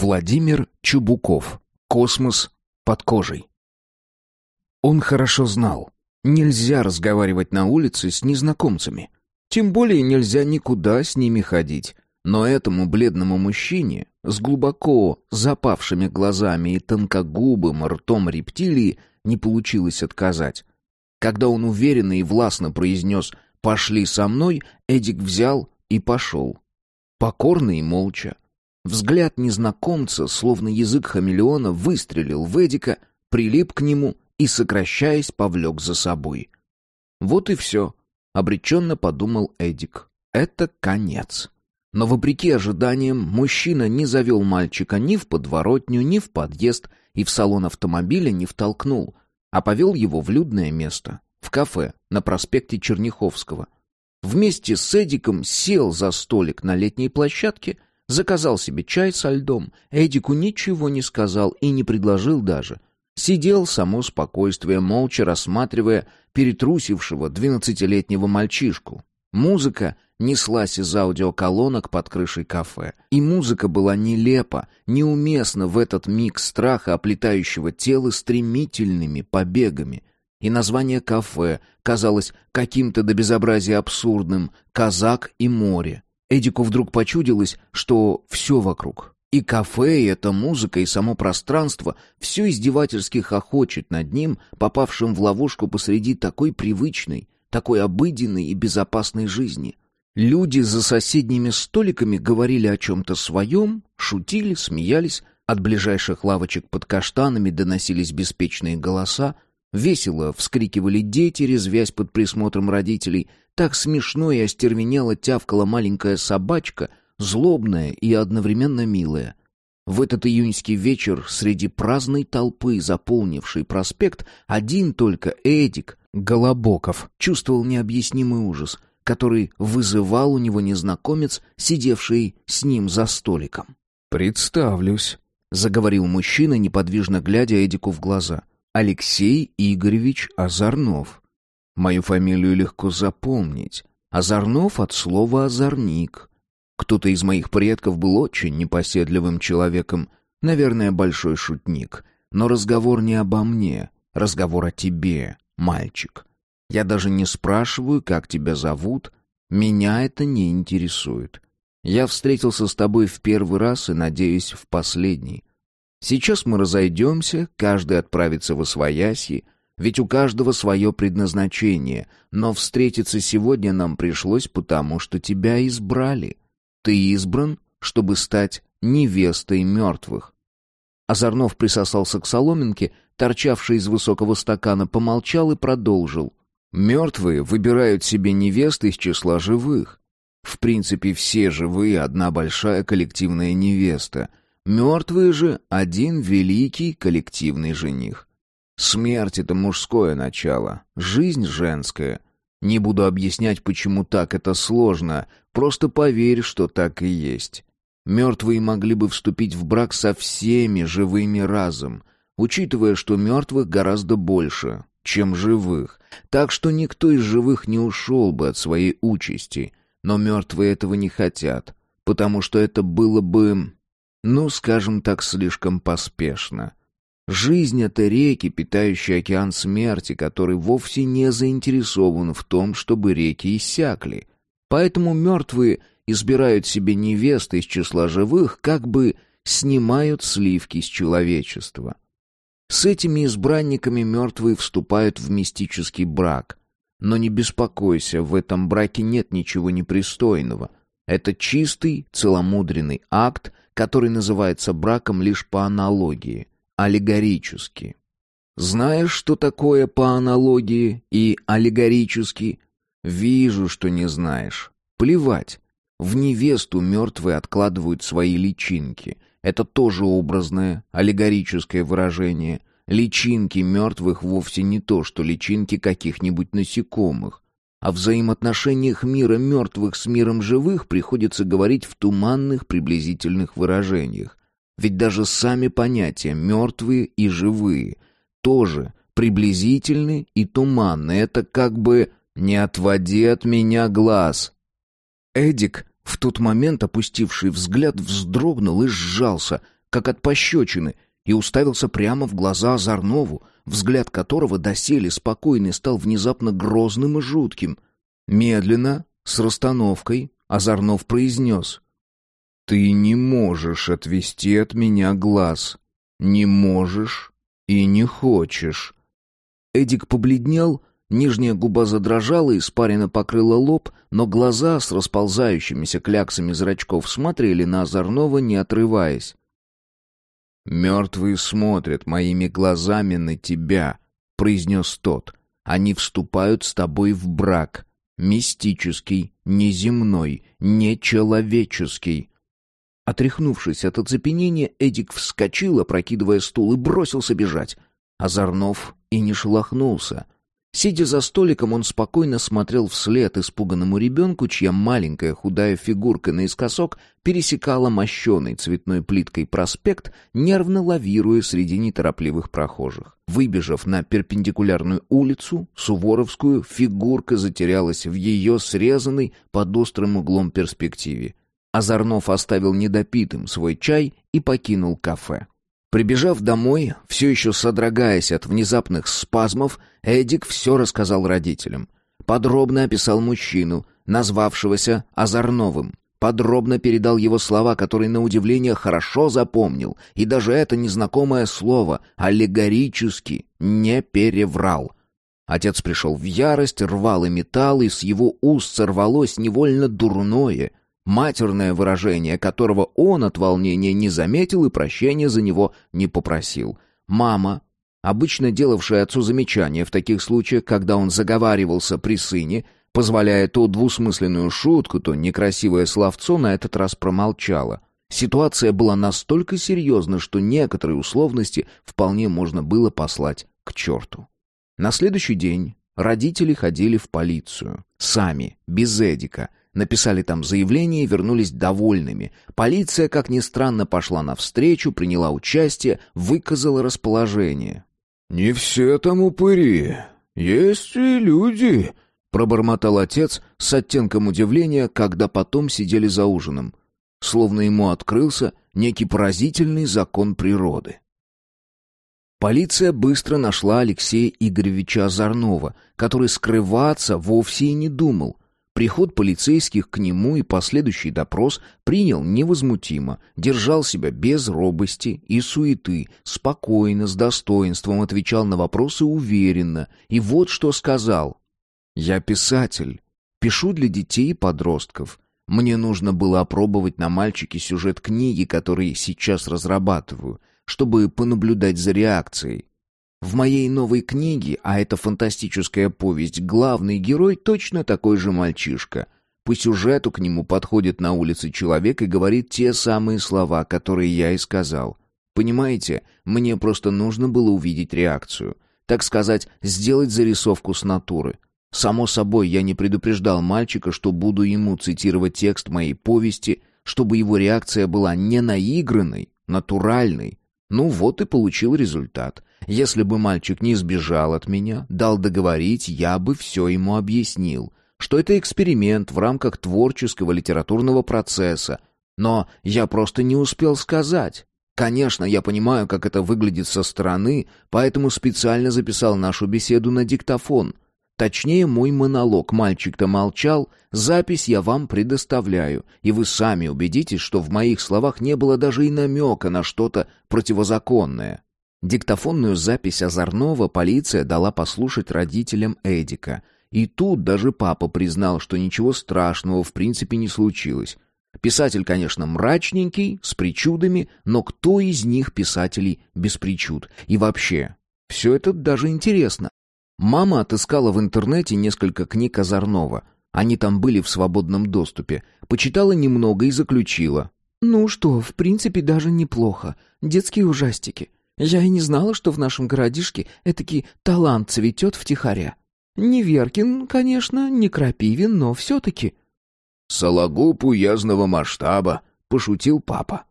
Владимир Чубуков. Космос под кожей. Он хорошо знал, нельзя разговаривать на улице с незнакомцами. Тем более нельзя никуда с ними ходить. Но этому бледному мужчине с глубоко запавшими глазами и тонкогубым ртом рептилии не получилось отказать. Когда он уверенно и властно произнес «пошли со мной», Эдик взял и пошел. Покорно и молча. Взгляд незнакомца, словно язык хамелеона, выстрелил в Эдика, прилип к нему и, сокращаясь, повлек за собой. Вот и все, — обреченно подумал Эдик. Это конец. Но, вопреки ожиданиям, мужчина не завел мальчика ни в подворотню, ни в подъезд и в салон автомобиля не втолкнул, а повел его в людное место, в кафе на проспекте Черняховского — Вместе с Эдиком сел за столик на летней площадке, заказал себе чай со льдом. Эдику ничего не сказал и не предложил даже. Сидел само спокойствие, молча рассматривая перетрусившего двенадцатилетнего мальчишку. Музыка неслась из аудиоколонок под крышей кафе. И музыка была нелепа, неуместна в этот миг страха, оплетающего тело стремительными побегами — и название кафе казалось каким-то до безобразия абсурдным «Казак и море». Эдику вдруг почудилось, что все вокруг и кафе, и эта музыка, и само пространство все издевательски хохочет над ним, попавшим в ловушку посреди такой привычной, такой обыденной и безопасной жизни. Люди за соседними столиками говорили о чем-то своем, шутили, смеялись, от ближайших лавочек под каштанами доносились беспечные голоса, Весело вскрикивали дети, резвясь под присмотром родителей. Так смешно и остервенело тявкала маленькая собачка, злобная и одновременно милая. В этот июньский вечер среди праздной толпы, заполнившей проспект, один только Эдик Голобоков чувствовал необъяснимый ужас, который вызывал у него незнакомец, сидевший с ним за столиком. «Представлюсь», — заговорил мужчина, неподвижно глядя Эдику в глаза — Алексей Игоревич Озорнов. Мою фамилию легко запомнить. Озорнов от слова «озорник». Кто-то из моих предков был очень непоседливым человеком, наверное, большой шутник. Но разговор не обо мне, разговор о тебе, мальчик. Я даже не спрашиваю, как тебя зовут, меня это не интересует. Я встретился с тобой в первый раз и, надеюсь, в последний. Сейчас мы разойдемся, каждый отправится в освояси, ведь у каждого свое предназначение, но встретиться сегодня нам пришлось потому, что тебя избрали. Ты избран, чтобы стать невестой мертвых. Озорнов присосался к соломинке, торчавшей из высокого стакана, помолчал и продолжил. «Мертвые выбирают себе невест из числа живых. В принципе, все живые — одна большая коллективная невеста — Мертвые же — один великий коллективный жених. Смерть — это мужское начало, жизнь — женская. Не буду объяснять, почему так это сложно, просто поверь, что так и есть. Мертвые могли бы вступить в брак со всеми живыми разом, учитывая, что мертвых гораздо больше, чем живых, так что никто из живых не ушел бы от своей участи, но мертвые этого не хотят, потому что это было бы ну, скажем так, слишком поспешно. Жизнь — это реки, питающие океан смерти, который вовсе не заинтересован в том, чтобы реки иссякли. Поэтому мертвые избирают себе невест из числа живых, как бы снимают сливки с человечества. С этими избранниками мертвые вступают в мистический брак. Но не беспокойся, в этом браке нет ничего непристойного. Это чистый, целомудренный акт, который называется браком лишь по аналогии, аллегорически. Знаешь, что такое по аналогии и аллегорически? Вижу, что не знаешь. Плевать. В невесту мертвые откладывают свои личинки. Это тоже образное, аллегорическое выражение. Личинки мертвых вовсе не то, что личинки каких-нибудь насекомых. О взаимоотношениях мира мертвых с миром живых приходится говорить в туманных приблизительных выражениях. Ведь даже сами понятия «мертвые» и «живые» тоже приблизительны и туманны. Это как бы «не отводи от меня глаз». Эдик, в тот момент опустивший взгляд, вздрогнул и сжался, как от пощечины, и уставился прямо в глаза Озорнову, взгляд которого доселе спокойный стал внезапно грозным и жутким. Медленно, с расстановкой, Озорнов произнес. «Ты не можешь отвести от меня глаз. Не можешь и не хочешь». Эдик побледнел, нижняя губа задрожала, испарина покрыла лоб, но глаза с расползающимися кляксами зрачков смотрели на Озорнова, не отрываясь. «Мертвые смотрят моими глазами на тебя», — произнес тот. «Они вступают с тобой в брак. Мистический, неземной, нечеловеческий». Отряхнувшись от оцепенения, Эдик вскочил, опрокидывая стул, и бросился бежать. Озорнов и не шелохнулся — Сидя за столиком, он спокойно смотрел вслед испуганному ребенку, чья маленькая худая фигурка наискосок пересекала мощеный цветной плиткой проспект, нервно лавируя среди неторопливых прохожих. Выбежав на перпендикулярную улицу, Суворовскую, фигурка затерялась в ее срезанной под острым углом перспективе. Озорнов оставил недопитым свой чай и покинул кафе. Прибежав домой, все еще содрогаясь от внезапных спазмов, Эдик все рассказал родителям. Подробно описал мужчину, назвавшегося Озорновым. Подробно передал его слова, которые, на удивление, хорошо запомнил, и даже это незнакомое слово «аллегорически» не переврал. Отец пришел в ярость, рвал и металл, и с его уст сорвалось невольно дурное, матерное выражение, которого он от волнения не заметил и прощения за него не попросил. Мама, обычно делавшая отцу замечания в таких случаях, когда он заговаривался при сыне, позволяя то двусмысленную шутку, то некрасивое словцо, на этот раз промолчала. Ситуация была настолько серьезна, что некоторые условности вполне можно было послать к черту. На следующий день родители ходили в полицию. Сами, без Эдика, Написали там заявление и вернулись довольными. Полиция, как ни странно, пошла навстречу, приняла участие, выказала расположение. «Не все там упыри. Есть и люди», — пробормотал отец с оттенком удивления, когда потом сидели за ужином. Словно ему открылся некий поразительный закон природы. Полиция быстро нашла Алексея Игоревича Озорнова, который скрываться вовсе и не думал — Приход полицейских к нему и последующий допрос принял невозмутимо, держал себя без робости и суеты, спокойно, с достоинством отвечал на вопросы уверенно. И вот что сказал. «Я писатель. Пишу для детей и подростков. Мне нужно было опробовать на мальчике сюжет книги, который сейчас разрабатываю, чтобы понаблюдать за реакцией. В моей новой книге, а это фантастическая повесть, главный герой точно такой же мальчишка. По сюжету к нему подходит на улице человек и говорит те самые слова, которые я и сказал. Понимаете, мне просто нужно было увидеть реакцию. Так сказать, сделать зарисовку с натуры. Само собой, я не предупреждал мальчика, что буду ему цитировать текст моей повести, чтобы его реакция была не наигранной, натуральной. Ну вот и получил результат. Если бы мальчик не сбежал от меня, дал договорить, я бы все ему объяснил, что это эксперимент в рамках творческого литературного процесса. Но я просто не успел сказать. Конечно, я понимаю, как это выглядит со стороны, поэтому специально записал нашу беседу на диктофон. Точнее, мой монолог «Мальчик-то молчал», запись я вам предоставляю, и вы сами убедитесь, что в моих словах не было даже и намека на что-то противозаконное. Диктофонную запись Озорнова полиция дала послушать родителям Эдика. И тут даже папа признал, что ничего страшного в принципе не случилось. Писатель, конечно, мрачненький, с причудами, но кто из них писателей без причуд? И вообще, все это даже интересно. Мама отыскала в интернете несколько книг Озорнова. Они там были в свободном доступе. Почитала немного и заключила. «Ну что, в принципе, даже неплохо. Детские ужастики. Я и не знала, что в нашем городишке этакий талант цветет втихаря. Не Веркин, конечно, не Крапивин, но все-таки...» «Сологуб уездного масштаба», — пошутил папа.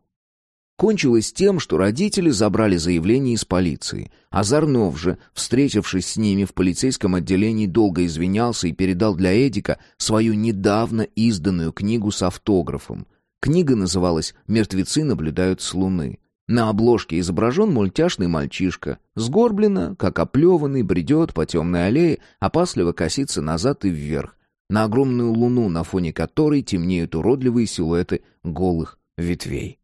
Кончилось тем, что родители забрали заявление из полиции. Озорнов же, встретившись с ними в полицейском отделении, долго извинялся и передал для Эдика свою недавно изданную книгу с автографом. Книга называлась «Мертвецы наблюдают с Луны». На обложке изображен мультяшный мальчишка. Сгорбленно, как оплеванный, бредет по темной аллее, опасливо косится назад и вверх. На огромную луну, на фоне которой темнеют уродливые силуэты голых ветвей.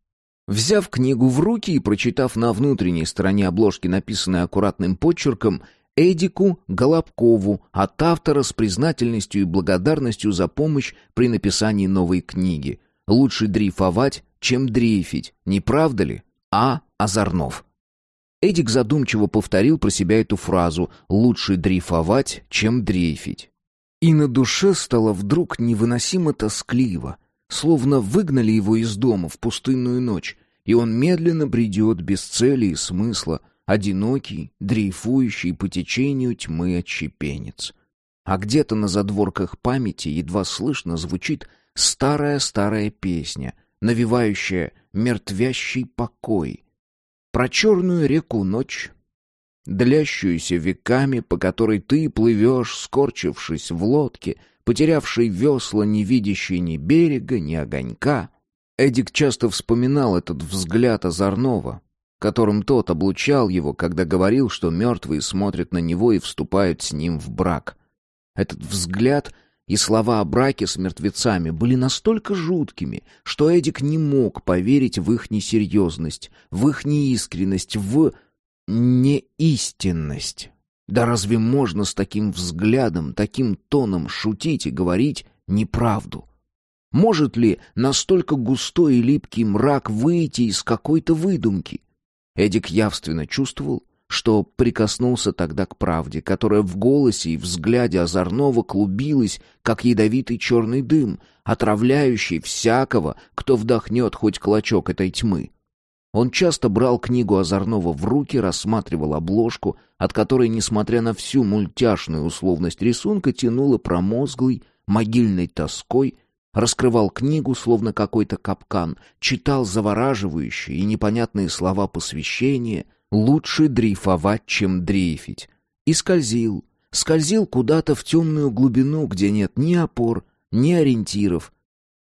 Взяв книгу в руки и прочитав на внутренней стороне обложки написанное аккуратным почерком Эдику Голобкову от автора с признательностью и благодарностью за помощь при написании новой книги. Лучше дрейфовать, чем дрейфить, не правда ли? А. Озорнов. Эдик задумчиво повторил про себя эту фразу «лучше дрейфовать, чем дрейфить». И на душе стало вдруг невыносимо тоскливо, словно выгнали его из дома в пустынную ночь, и он медленно бредет без цели и смысла, одинокий, дрейфующий по течению тьмы отщепенец. А где-то на задворках памяти едва слышно звучит старая-старая песня, навевающая мертвящий покой. Про черную реку ночь, длящуюся веками, по которой ты плывешь, скорчившись в лодке, потерявший весла, не видящий ни берега, ни огонька. Эдик часто вспоминал этот взгляд Озорнова, которым тот облучал его, когда говорил, что мертвые смотрят на него и вступают с ним в брак. Этот взгляд и слова о браке с мертвецами были настолько жуткими, что Эдик не мог поверить в их несерьезность, в их неискренность, в неистинность. Да разве можно с таким взглядом, таким тоном шутить и говорить неправду? Может ли настолько густой и липкий мрак выйти из какой-то выдумки? Эдик явственно чувствовал, что прикоснулся тогда к правде, которая в голосе и взгляде озорного клубилась, как ядовитый черный дым, отравляющий всякого, кто вдохнет хоть клочок этой тьмы. Он часто брал книгу Озорного в руки, рассматривал обложку, от которой, несмотря на всю мультяшную условность рисунка, тянуло промозглой, могильной тоской, раскрывал книгу, словно какой-то капкан, читал завораживающие и непонятные слова посвящения, Лучше дрейфовать, чем дрейфить. И скользил, скользил куда-то в темную глубину, где нет ни опор, ни ориентиров.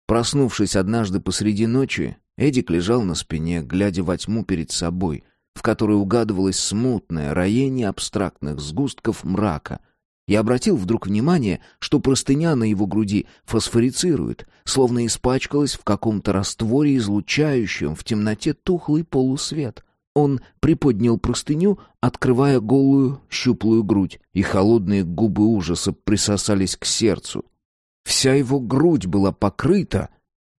Проснувшись однажды посреди ночи, Эдик лежал на спине, глядя во тьму перед собой, в которой угадывалось смутное роение абстрактных сгустков мрака, и обратил вдруг внимание, что простыня на его груди фосфорицирует, словно испачкалась в каком-то растворе, излучающем в темноте тухлый полусвет. Он приподнял простыню, открывая голую, щуплую грудь, и холодные губы ужаса присосались к сердцу. Вся его грудь была покрыта...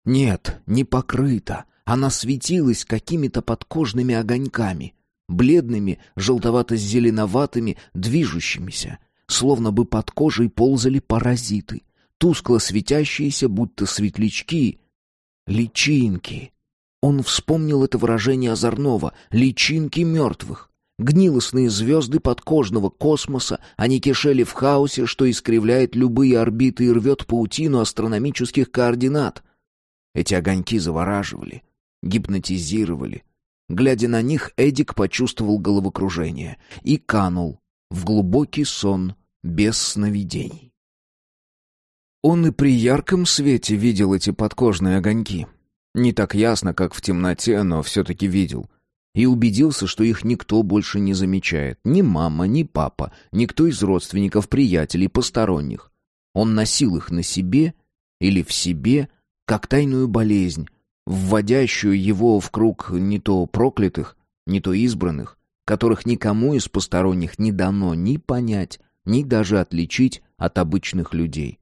Нет, не покрыта. Она светилась какими-то подкожными огоньками, бледными, желтовато-зеленоватыми, движущимися, словно бы под кожей ползали паразиты, тускло светящиеся, будто светлячки, личинки. Он вспомнил это выражение озорного «личинки мертвых». Гнилостные звезды подкожного космоса, они кишели в хаосе, что искривляет любые орбиты и рвет паутину астрономических координат. Эти огоньки завораживали, гипнотизировали. Глядя на них, Эдик почувствовал головокружение и канул в глубокий сон без сновидений. Он и при ярком свете видел эти подкожные огоньки — не так ясно, как в темноте, но все-таки видел. И убедился, что их никто больше не замечает. Ни мама, ни папа, никто из родственников, приятелей, посторонних. Он носил их на себе или в себе, как тайную болезнь, вводящую его в круг не то проклятых, не то избранных, которых никому из посторонних не дано ни понять, ни даже отличить от обычных людей.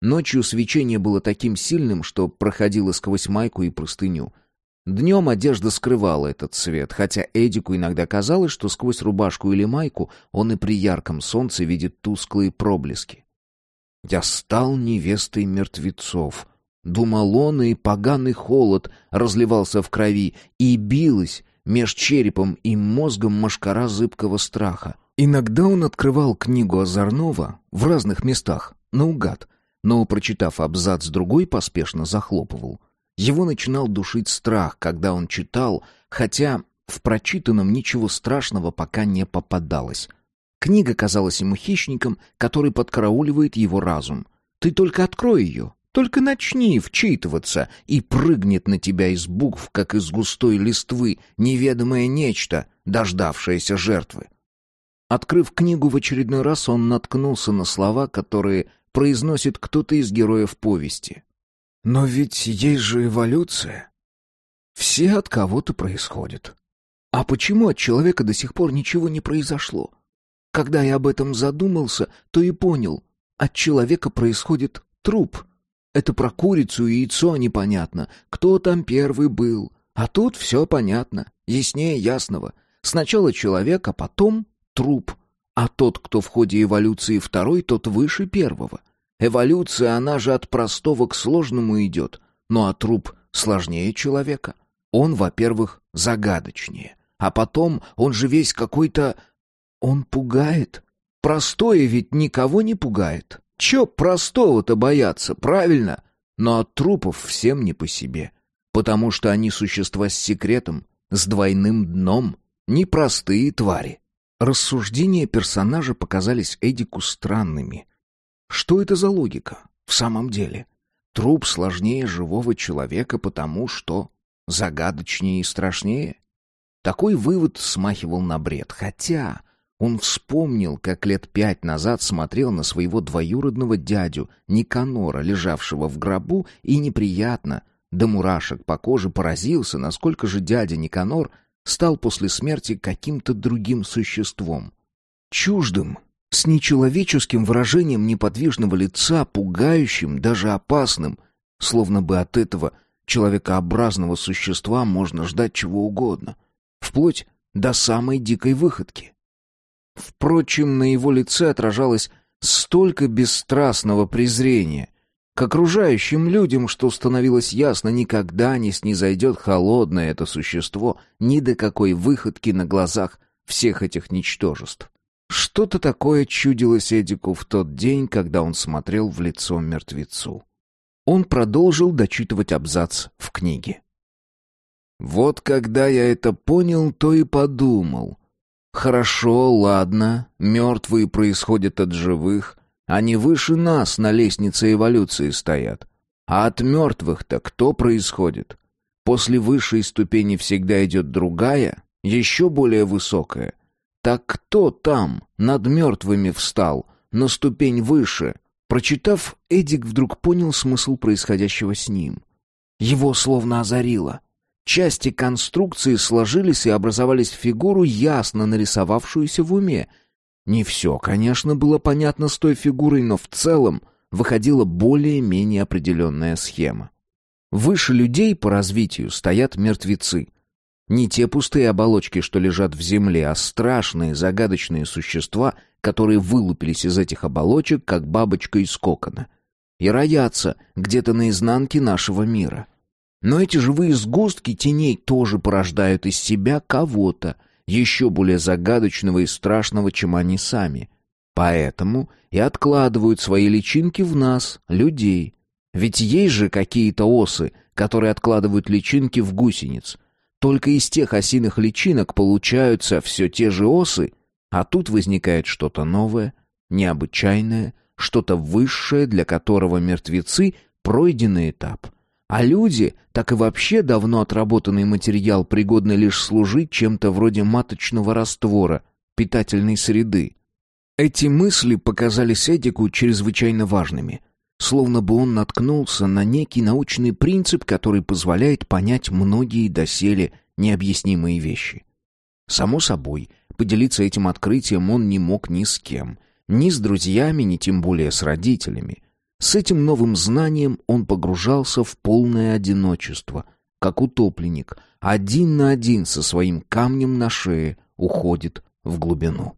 Ночью свечение было таким сильным, что проходило сквозь майку и простыню. Днем одежда скрывала этот свет, хотя Эдику иногда казалось, что сквозь рубашку или майку он и при ярком солнце видит тусклые проблески. «Я стал невестой мертвецов», — думал он, и поганый холод разливался в крови, и билась меж черепом и мозгом машкара зыбкого страха. Иногда он открывал книгу Озорнова в разных местах, наугад — но, прочитав абзац другой, поспешно захлопывал. Его начинал душить страх, когда он читал, хотя в прочитанном ничего страшного пока не попадалось. Книга казалась ему хищником, который подкарауливает его разум. Ты только открой ее, Только начни вчитываться, и прыгнет на тебя из букв, как из густой листвы, неведомое нечто, дождавшееся жертвы. Открыв книгу в очередной раз, он наткнулся на слова, которые произносит кто-то из героев повести. «Но ведь есть же эволюция. Все от кого-то происходят. А почему от человека до сих пор ничего не произошло? Когда я об этом задумался, то и понял, от человека происходит труп». Это про курицу и яйцо непонятно. Кто там первый был? А тут все понятно. Яснее ясного. Сначала человек, а потом труп. А тот, кто в ходе эволюции второй, тот выше первого. Эволюция, она же от простого к сложному идет. Ну а труп сложнее человека. Он, во-первых, загадочнее. А потом он же весь какой-то... Он пугает. Простое ведь никого не пугает. Че простого-то бояться, правильно? Но от трупов всем не по себе. Потому что они существа с секретом, с двойным дном, непростые твари. Рассуждения персонажа показались Эдику странными. Что это за логика в самом деле? Труп сложнее живого человека, потому что загадочнее и страшнее? Такой вывод смахивал на бред, хотя он вспомнил, как лет пять назад смотрел на своего двоюродного дядю Никанора, лежавшего в гробу, и неприятно, до мурашек по коже поразился, насколько же дядя Никанор стал после смерти каким-то другим существом. Чуждым, с нечеловеческим выражением неподвижного лица, пугающим, даже опасным, словно бы от этого человекообразного существа можно ждать чего угодно, вплоть до самой дикой выходки. Впрочем, на его лице отражалось столько бесстрастного презрения к окружающим людям, что становилось ясно, никогда не снизойдет холодное это существо ни до какой выходки на глазах всех этих ничтожеств. Что-то такое чудилось Эдику в тот день, когда он смотрел в лицо мертвецу. Он продолжил дочитывать абзац в книге. «Вот когда я это понял, то и подумал. Хорошо, ладно, мертвые происходят от живых, они выше нас на лестнице эволюции стоят. А от мертвых-то кто происходит? После высшей ступени всегда идет другая, еще более высокая. Так кто там над мертвыми встал, на ступень выше? Прочитав, Эдик вдруг понял смысл происходящего с ним. Его словно озарило. Части конструкции сложились и образовались в фигуру, ясно нарисовавшуюся в уме. Не все, конечно, было понятно с той фигурой, но в целом выходила более-менее определенная схема. Выше людей по развитию стоят мертвецы. Не те пустые оболочки, что лежат в земле, а страшные загадочные существа, которые вылупились из этих оболочек, как бабочка из кокона, и роятся где-то на изнанке нашего мира — но эти живые сгустки теней тоже порождают из себя кого-то, еще более загадочного и страшного, чем они сами. Поэтому и откладывают свои личинки в нас, людей. Ведь есть же какие-то осы, которые откладывают личинки в гусениц. Только из тех осиных личинок получаются все те же осы, а тут возникает что-то новое, необычайное, что-то высшее, для которого мертвецы — пройденный этап — а люди, так и вообще давно отработанный материал, пригодный лишь служить чем-то вроде маточного раствора, питательной среды. Эти мысли показались Эдику чрезвычайно важными. Словно бы он наткнулся на некий научный принцип, который позволяет понять многие доселе необъяснимые вещи. Само собой, поделиться этим открытием он не мог ни с кем. Ни с друзьями, ни тем более с родителями. С этим новым знанием он погружался в полное одиночество, как утопленник, один на один со своим камнем на шее уходит в глубину.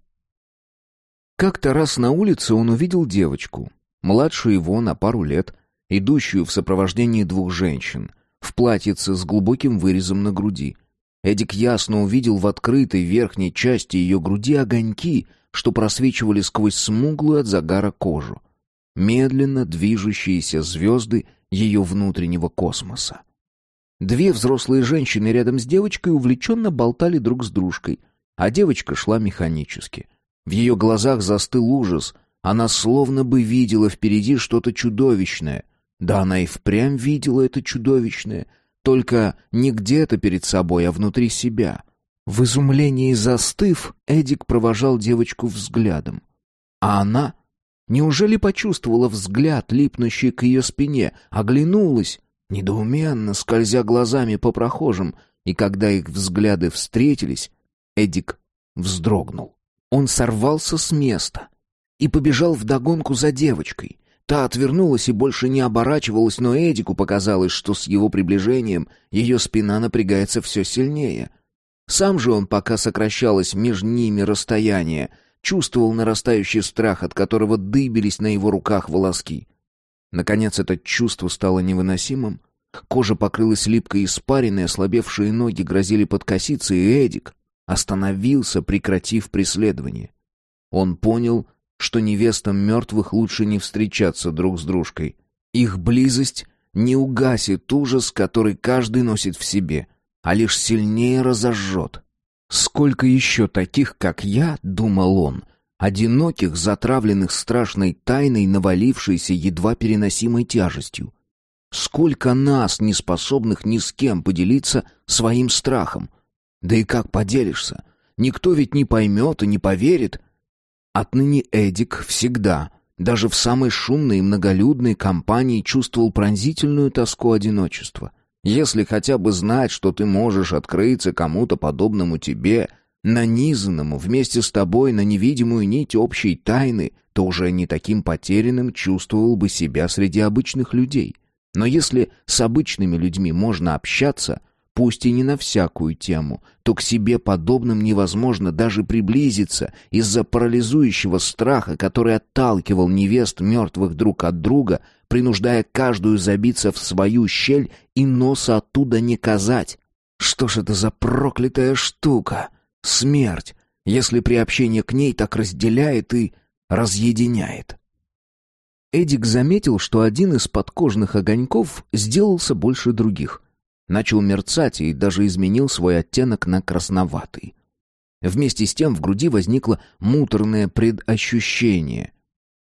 Как-то раз на улице он увидел девочку, младше его на пару лет, идущую в сопровождении двух женщин, в платьице с глубоким вырезом на груди. Эдик ясно увидел в открытой верхней части ее груди огоньки, что просвечивали сквозь смуглую от загара кожу медленно движущиеся звезды ее внутреннего космоса. Две взрослые женщины рядом с девочкой увлеченно болтали друг с дружкой, а девочка шла механически. В ее глазах застыл ужас, она словно бы видела впереди что-то чудовищное. Да она и впрямь видела это чудовищное, только не где-то перед собой, а внутри себя. В изумлении застыв, Эдик провожал девочку взглядом. А она... Неужели почувствовала взгляд, липнущий к ее спине, оглянулась, недоуменно скользя глазами по прохожим, и когда их взгляды встретились, Эдик вздрогнул. Он сорвался с места и побежал вдогонку за девочкой. Та отвернулась и больше не оборачивалась, но Эдику показалось, что с его приближением ее спина напрягается все сильнее. Сам же он, пока сокращалось между ними расстояние, чувствовал нарастающий страх, от которого дыбились на его руках волоски. Наконец это чувство стало невыносимым. Кожа покрылась липкой испариной, ослабевшие ноги грозили подкоситься, и Эдик остановился, прекратив преследование. Он понял, что невестам мертвых лучше не встречаться друг с дружкой. Их близость не угасит ужас, который каждый носит в себе, а лишь сильнее разожжет. «Сколько еще таких, как я?» — думал он, одиноких, затравленных страшной тайной, навалившейся едва переносимой тяжестью. Сколько нас, не способных ни с кем поделиться своим страхом? Да и как поделишься? Никто ведь не поймет и не поверит. Отныне Эдик всегда, даже в самой шумной и многолюдной компании, чувствовал пронзительную тоску одиночества. Если хотя бы знать, что ты можешь открыться кому-то подобному тебе, нанизанному вместе с тобой на невидимую нить общей тайны, то уже не таким потерянным чувствовал бы себя среди обычных людей. Но если с обычными людьми можно общаться, пусть и не на всякую тему, то к себе подобным невозможно даже приблизиться из-за парализующего страха, который отталкивал невест мертвых друг от друга, принуждая каждую забиться в свою щель и носа оттуда не казать. Что ж это за проклятая штука? Смерть, если при общении к ней так разделяет и разъединяет. Эдик заметил, что один из подкожных огоньков сделался больше других — начал мерцать и даже изменил свой оттенок на красноватый. Вместе с тем в груди возникло муторное предощущение.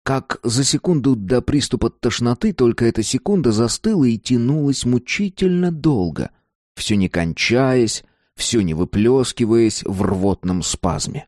Как за секунду до приступа тошноты, только эта секунда застыла и тянулась мучительно долго, все не кончаясь, все не выплескиваясь в рвотном спазме.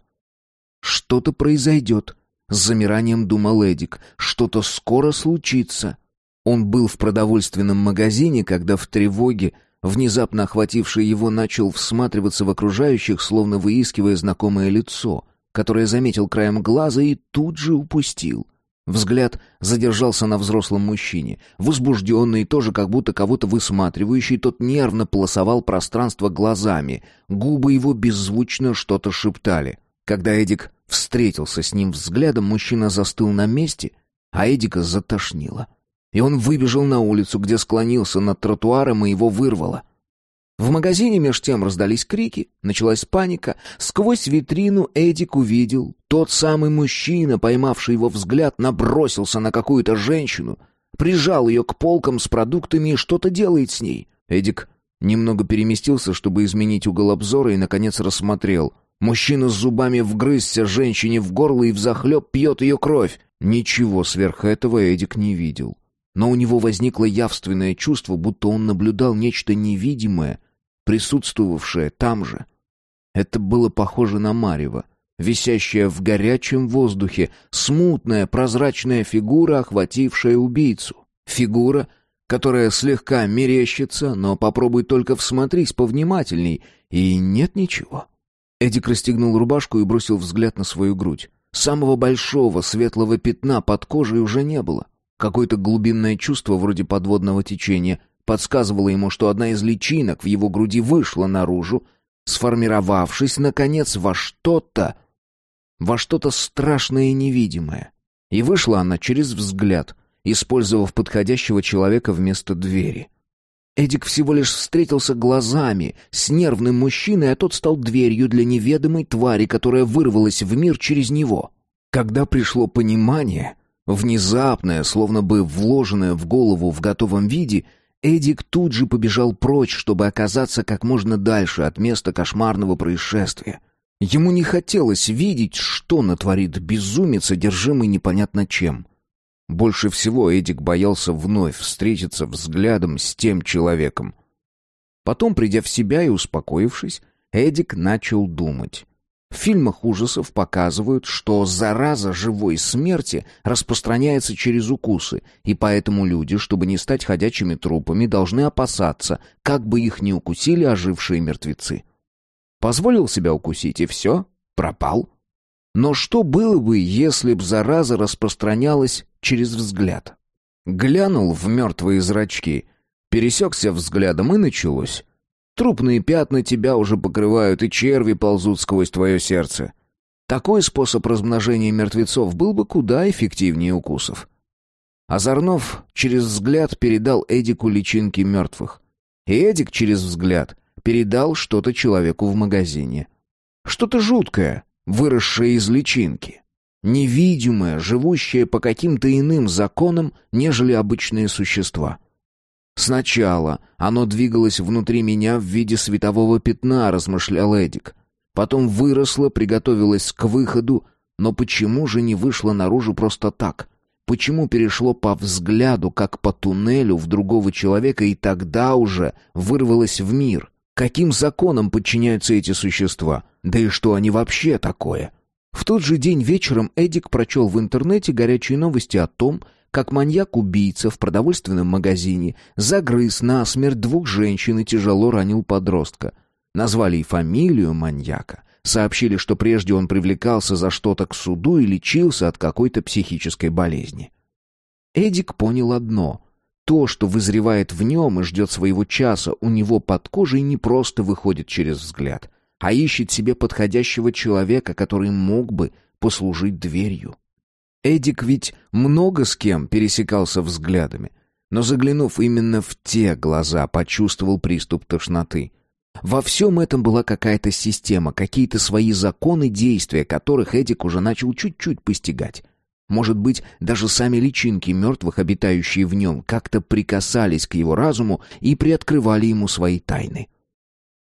«Что-то произойдет», — с замиранием думал Эдик, — «что-то скоро случится». Он был в продовольственном магазине, когда в тревоге Внезапно охвативший его начал всматриваться в окружающих, словно выискивая знакомое лицо, которое заметил краем глаза и тут же упустил. Взгляд задержался на взрослом мужчине. Возбужденный, тоже как будто кого-то высматривающий, тот нервно полосовал пространство глазами. Губы его беззвучно что-то шептали. Когда Эдик встретился с ним взглядом, мужчина застыл на месте, а Эдика затошнило и он выбежал на улицу, где склонился над тротуаром и его вырвало. В магазине меж тем раздались крики, началась паника. Сквозь витрину Эдик увидел, тот самый мужчина, поймавший его взгляд, набросился на какую-то женщину, прижал ее к полкам с продуктами и что-то делает с ней. Эдик немного переместился, чтобы изменить угол обзора и, наконец, рассмотрел. Мужчина с зубами вгрызся женщине в горло и взахлеб пьет ее кровь. Ничего сверх этого Эдик не видел но у него возникло явственное чувство, будто он наблюдал нечто невидимое, присутствовавшее там же. Это было похоже на марево, висящая в горячем воздухе, смутная прозрачная фигура, охватившая убийцу. Фигура, которая слегка мерещится, но попробуй только всмотрись повнимательней, и нет ничего. Эдик расстегнул рубашку и бросил взгляд на свою грудь. Самого большого светлого пятна под кожей уже не было. Какое-то глубинное чувство вроде подводного течения подсказывало ему, что одна из личинок в его груди вышла наружу, сформировавшись, наконец, во что-то, во что-то страшное и невидимое. И вышла она через взгляд, использовав подходящего человека вместо двери. Эдик всего лишь встретился глазами с нервным мужчиной, а тот стал дверью для неведомой твари, которая вырвалась в мир через него. Когда пришло понимание, Внезапное, словно бы вложенное в голову в готовом виде, Эдик тут же побежал прочь, чтобы оказаться как можно дальше от места кошмарного происшествия. Ему не хотелось видеть, что натворит безумец, одержимый непонятно чем. Больше всего Эдик боялся вновь встретиться взглядом с тем человеком. Потом, придя в себя и успокоившись, Эдик начал думать. В фильмах ужасов показывают, что зараза живой смерти распространяется через укусы, и поэтому люди, чтобы не стать ходячими трупами, должны опасаться, как бы их не укусили ожившие мертвецы. Позволил себя укусить, и все, пропал. Но что было бы, если б зараза распространялась через взгляд? Глянул в мертвые зрачки, пересекся взглядом и началось. Трупные пятна тебя уже покрывают, и черви ползут сквозь твое сердце. Такой способ размножения мертвецов был бы куда эффективнее укусов. Озорнов через взгляд передал Эдику личинки мертвых. И Эдик через взгляд передал что-то человеку в магазине. Что-то жуткое, выросшее из личинки. Невидимое, живущее по каким-то иным законам, нежели обычные существа. Сначала оно двигалось внутри меня в виде светового пятна, размышлял Эдик. Потом выросло, приготовилось к выходу, но почему же не вышло наружу просто так? Почему перешло по взгляду, как по туннелю в другого человека, и тогда уже вырвалось в мир? Каким законам подчиняются эти существа? Да и что они вообще такое? В тот же день вечером Эдик прочел в интернете горячие новости о том, как маньяк-убийца в продовольственном магазине загрыз насмерть двух женщин и тяжело ранил подростка. Назвали и фамилию маньяка. Сообщили, что прежде он привлекался за что-то к суду и лечился от какой-то психической болезни. Эдик понял одно. То, что вызревает в нем и ждет своего часа у него под кожей, не просто выходит через взгляд, а ищет себе подходящего человека, который мог бы послужить дверью. Эдик ведь много с кем пересекался взглядами, но заглянув именно в те глаза, почувствовал приступ тошноты. Во всем этом была какая-то система, какие-то свои законы действия, которых Эдик уже начал чуть-чуть постигать. Может быть, даже сами личинки мертвых, обитающие в нем, как-то прикасались к его разуму и приоткрывали ему свои тайны.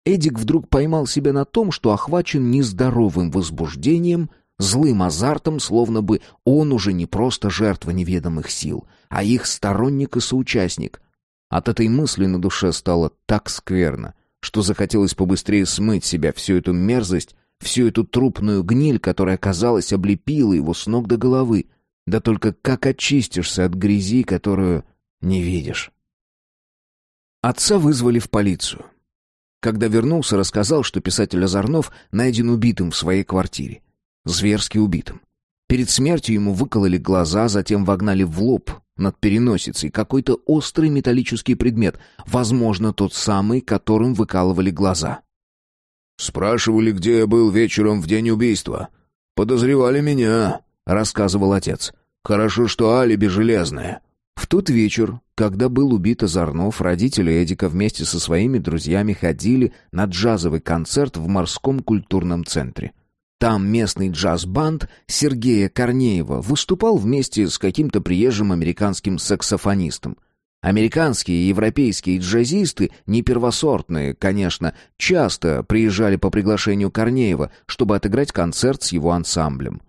Эдик вдруг поймал себя на том, что охвачен нездоровым возбуждением злым азартом, словно бы он уже не просто жертва неведомых сил, а их сторонник и соучастник. От этой мысли на душе стало так скверно, что захотелось побыстрее смыть себя всю эту мерзость, всю эту трупную гниль, которая, казалось, облепила его с ног до головы. Да только как очистишься от грязи, которую не видишь? Отца вызвали в полицию. Когда вернулся, рассказал, что писатель Озорнов найден убитым в своей квартире зверски убитым. Перед смертью ему выкололи глаза, затем вогнали в лоб над переносицей какой-то острый металлический предмет, возможно, тот самый, которым выкалывали глаза. «Спрашивали, где я был вечером в день убийства. Подозревали меня», — рассказывал отец. «Хорошо, что алиби железное». В тот вечер, когда был убит Озорнов, родители Эдика вместе со своими друзьями ходили на джазовый концерт в морском культурном центре. Там местный джаз-банд Сергея Корнеева выступал вместе с каким-то приезжим американским саксофонистом. Американские и европейские джазисты, не первосортные, конечно, часто приезжали по приглашению Корнеева, чтобы отыграть концерт с его ансамблем.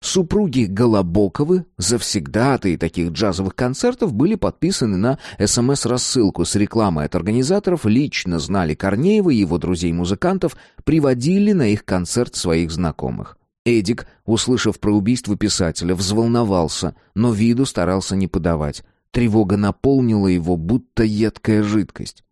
Супруги Голобоковы, завсегдатые таких джазовых концертов, были подписаны на СМС-рассылку с рекламой от организаторов, лично знали Корнеева и его друзей-музыкантов, приводили на их концерт своих знакомых. Эдик, услышав про убийство писателя, взволновался, но виду старался не подавать. Тревога наполнила его, будто едкая жидкость.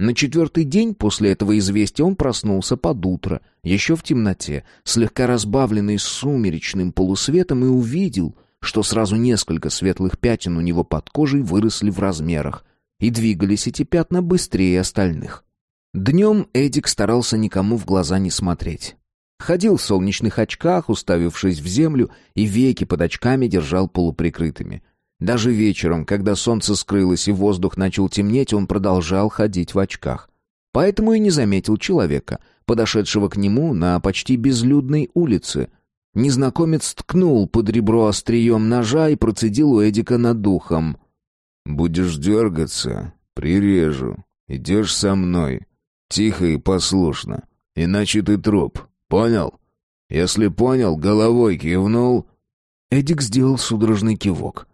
На четвертый день после этого известия он проснулся под утро, еще в темноте, слегка разбавленный сумеречным полусветом, и увидел, что сразу несколько светлых пятен у него под кожей выросли в размерах, и двигались эти пятна быстрее остальных. Днем Эдик старался никому в глаза не смотреть. Ходил в солнечных очках, уставившись в землю, и веки под очками держал полуприкрытыми. Даже вечером, когда солнце скрылось и воздух начал темнеть, он продолжал ходить в очках. Поэтому и не заметил человека, подошедшего к нему на почти безлюдной улице. Незнакомец ткнул под ребро острием ножа и процедил у Эдика над духом. «Будешь дергаться, прирежу. Идешь со мной. Тихо и послушно. Иначе ты труп. Понял? Если понял, головой кивнул...» Эдик сделал судорожный кивок.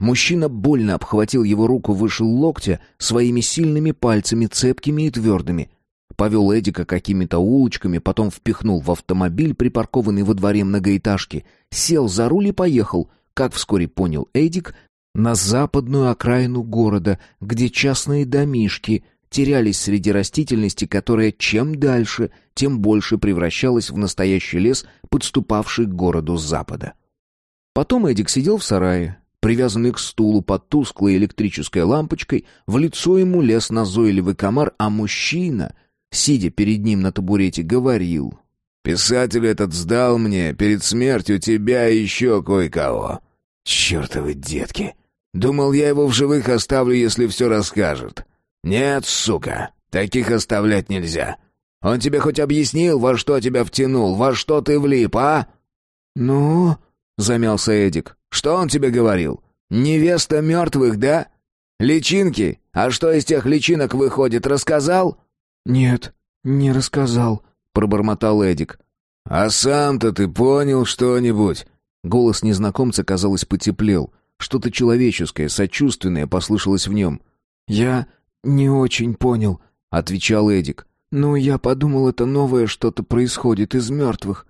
Мужчина больно обхватил его руку выше локтя своими сильными пальцами, цепкими и твердыми. Повел Эдика какими-то улочками, потом впихнул в автомобиль, припаркованный во дворе многоэтажки, сел за руль и поехал, как вскоре понял Эдик, на западную окраину города, где частные домишки терялись среди растительности, которая чем дальше, тем больше превращалась в настоящий лес, подступавший к городу с запада. Потом Эдик сидел в сарае, привязанный к стулу под тусклой электрической лампочкой, в лицо ему лез назойливый комар, а мужчина, сидя перед ним на табурете, говорил. «Писатель этот сдал мне перед смертью тебя и еще кое-кого. Чертовы детки! Думал, я его в живых оставлю, если все расскажет. Нет, сука, таких оставлять нельзя. Он тебе хоть объяснил, во что тебя втянул, во что ты влип, а?» «Ну?» — замялся Эдик. Что он тебе говорил? Невеста мертвых, да? Личинки? А что из тех личинок выходит, рассказал?» «Нет, не рассказал», — пробормотал Эдик. «А сам-то ты понял что-нибудь?» Голос незнакомца, казалось, потеплел. Что-то человеческое, сочувственное послышалось в нем. «Я не очень понял», — отвечал Эдик. «Ну, я подумал, это новое что-то происходит из мертвых.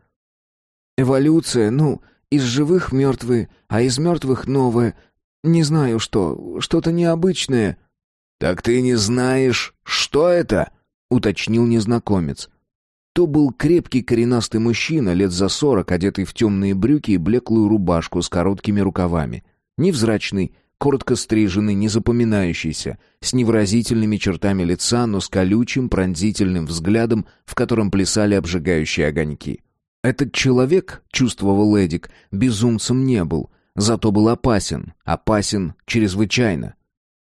Эволюция, ну, из живых мертвые, а из мертвых новое. Не знаю что, что-то необычное». «Так ты не знаешь, что это?» — уточнил незнакомец. То был крепкий коренастый мужчина, лет за сорок, одетый в темные брюки и блеклую рубашку с короткими рукавами. Невзрачный, коротко стриженный, незапоминающийся, с невыразительными чертами лица, но с колючим пронзительным взглядом, в котором плясали обжигающие огоньки. Этот человек, чувствовал Эдик, безумцем не был, зато был опасен, опасен чрезвычайно.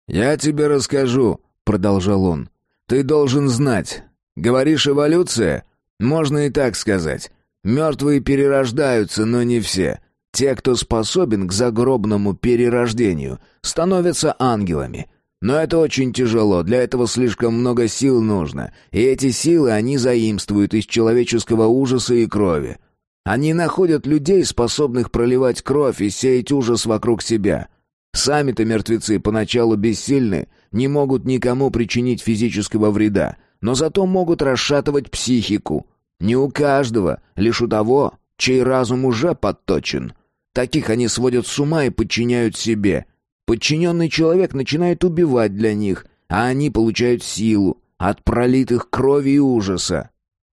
«Я тебе расскажу», — продолжал он. «Ты должен знать. Говоришь, эволюция? Можно и так сказать. Мертвые перерождаются, но не все. Те, кто способен к загробному перерождению, становятся ангелами. Но это очень тяжело, для этого слишком много сил нужно, и эти силы они заимствуют из человеческого ужаса и крови. Они находят людей, способных проливать кровь и сеять ужас вокруг себя. Сами-то мертвецы поначалу бессильны, не могут никому причинить физического вреда, но зато могут расшатывать психику. Не у каждого, лишь у того, чей разум уже подточен. Таких они сводят с ума и подчиняют себе, Подчиненный человек начинает убивать для них, а они получают силу от пролитых крови и ужаса.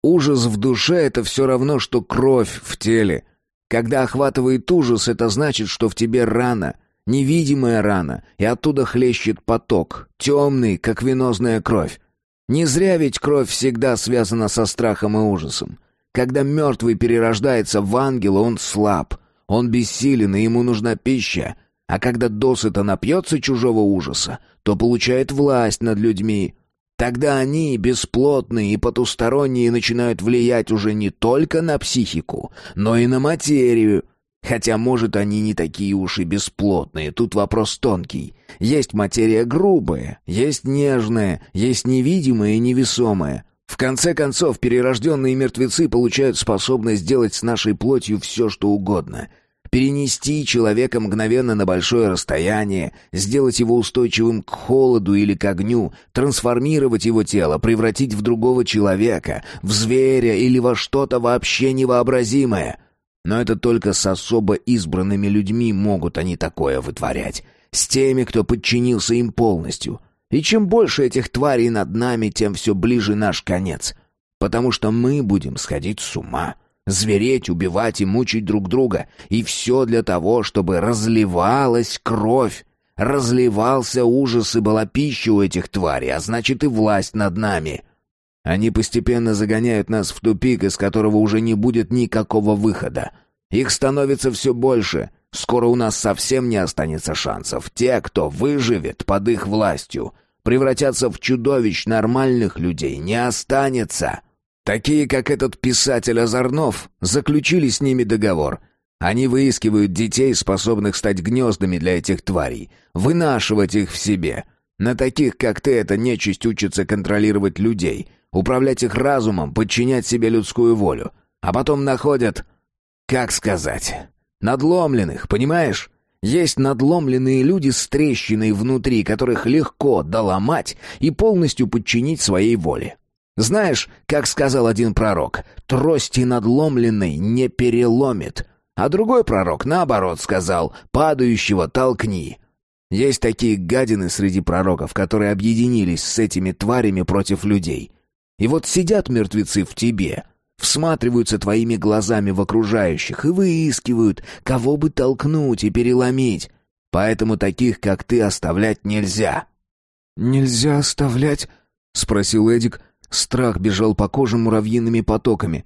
Ужас в душе — это все равно, что кровь в теле. Когда охватывает ужас, это значит, что в тебе рана, невидимая рана, и оттуда хлещет поток, темный, как венозная кровь. Не зря ведь кровь всегда связана со страхом и ужасом. Когда мертвый перерождается в ангела, он слаб, он бессилен, и ему нужна пища, а когда досыта напьется чужого ужаса, то получает власть над людьми. Тогда они, бесплотные и потусторонние, начинают влиять уже не только на психику, но и на материю. Хотя, может, они не такие уж и бесплотные, тут вопрос тонкий. Есть материя грубая, есть нежная, есть невидимая и невесомая. В конце концов, перерожденные мертвецы получают способность сделать с нашей плотью все, что угодно — перенести человека мгновенно на большое расстояние, сделать его устойчивым к холоду или к огню, трансформировать его тело, превратить в другого человека, в зверя или во что-то вообще невообразимое. Но это только с особо избранными людьми могут они такое вытворять. С теми, кто подчинился им полностью. И чем больше этих тварей над нами, тем все ближе наш конец. Потому что мы будем сходить с ума звереть, убивать и мучить друг друга. И все для того, чтобы разливалась кровь, разливался ужас и была пища у этих тварей, а значит и власть над нами. Они постепенно загоняют нас в тупик, из которого уже не будет никакого выхода. Их становится все больше. Скоро у нас совсем не останется шансов. Те, кто выживет под их властью, превратятся в чудовищ нормальных людей, не останется. Такие, как этот писатель Озорнов, заключили с ними договор. Они выискивают детей, способных стать гнездами для этих тварей, вынашивать их в себе. На таких, как ты, эта нечисть учится контролировать людей, управлять их разумом, подчинять себе людскую волю. А потом находят... Как сказать? Надломленных, понимаешь? Есть надломленные люди с трещиной внутри, которых легко доломать и полностью подчинить своей воле. Знаешь, как сказал один пророк, трости надломленной не переломит. А другой пророк, наоборот, сказал, падающего толкни. Есть такие гадины среди пророков, которые объединились с этими тварями против людей. И вот сидят мертвецы в тебе, всматриваются твоими глазами в окружающих и выискивают, кого бы толкнуть и переломить. Поэтому таких, как ты, оставлять нельзя». «Нельзя оставлять?» — спросил Эдик. Страх бежал по коже муравьиными потоками.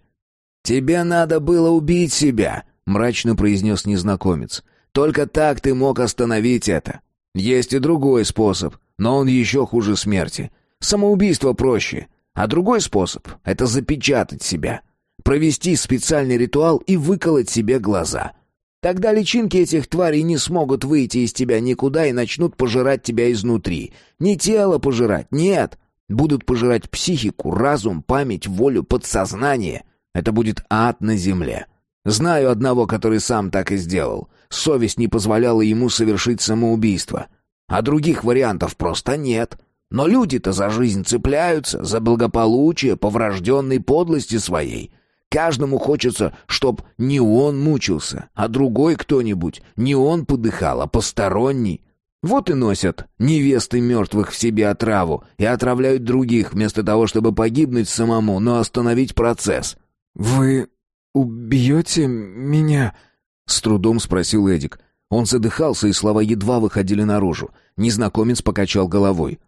«Тебе надо было убить себя», — мрачно произнес незнакомец. «Только так ты мог остановить это. Есть и другой способ, но он еще хуже смерти. Самоубийство проще. А другой способ — это запечатать себя. Провести специальный ритуал и выколоть себе глаза. Тогда личинки этих тварей не смогут выйти из тебя никуда и начнут пожирать тебя изнутри. Не тело пожирать, нет. Будут пожирать психику, разум, память, волю, подсознание. Это будет ад на земле. Знаю одного, который сам так и сделал. Совесть не позволяла ему совершить самоубийство. А других вариантов просто нет. Но люди-то за жизнь цепляются, за благополучие по врожденной подлости своей. Каждому хочется, чтоб не он мучился, а другой кто-нибудь, не он подыхал, а посторонний. Вот и носят невесты мертвых в себе отраву и отравляют других, вместо того, чтобы погибнуть самому, но остановить процесс. «Вы убьете меня?» — с трудом спросил Эдик. Он задыхался, и слова едва выходили наружу. Незнакомец покачал головой.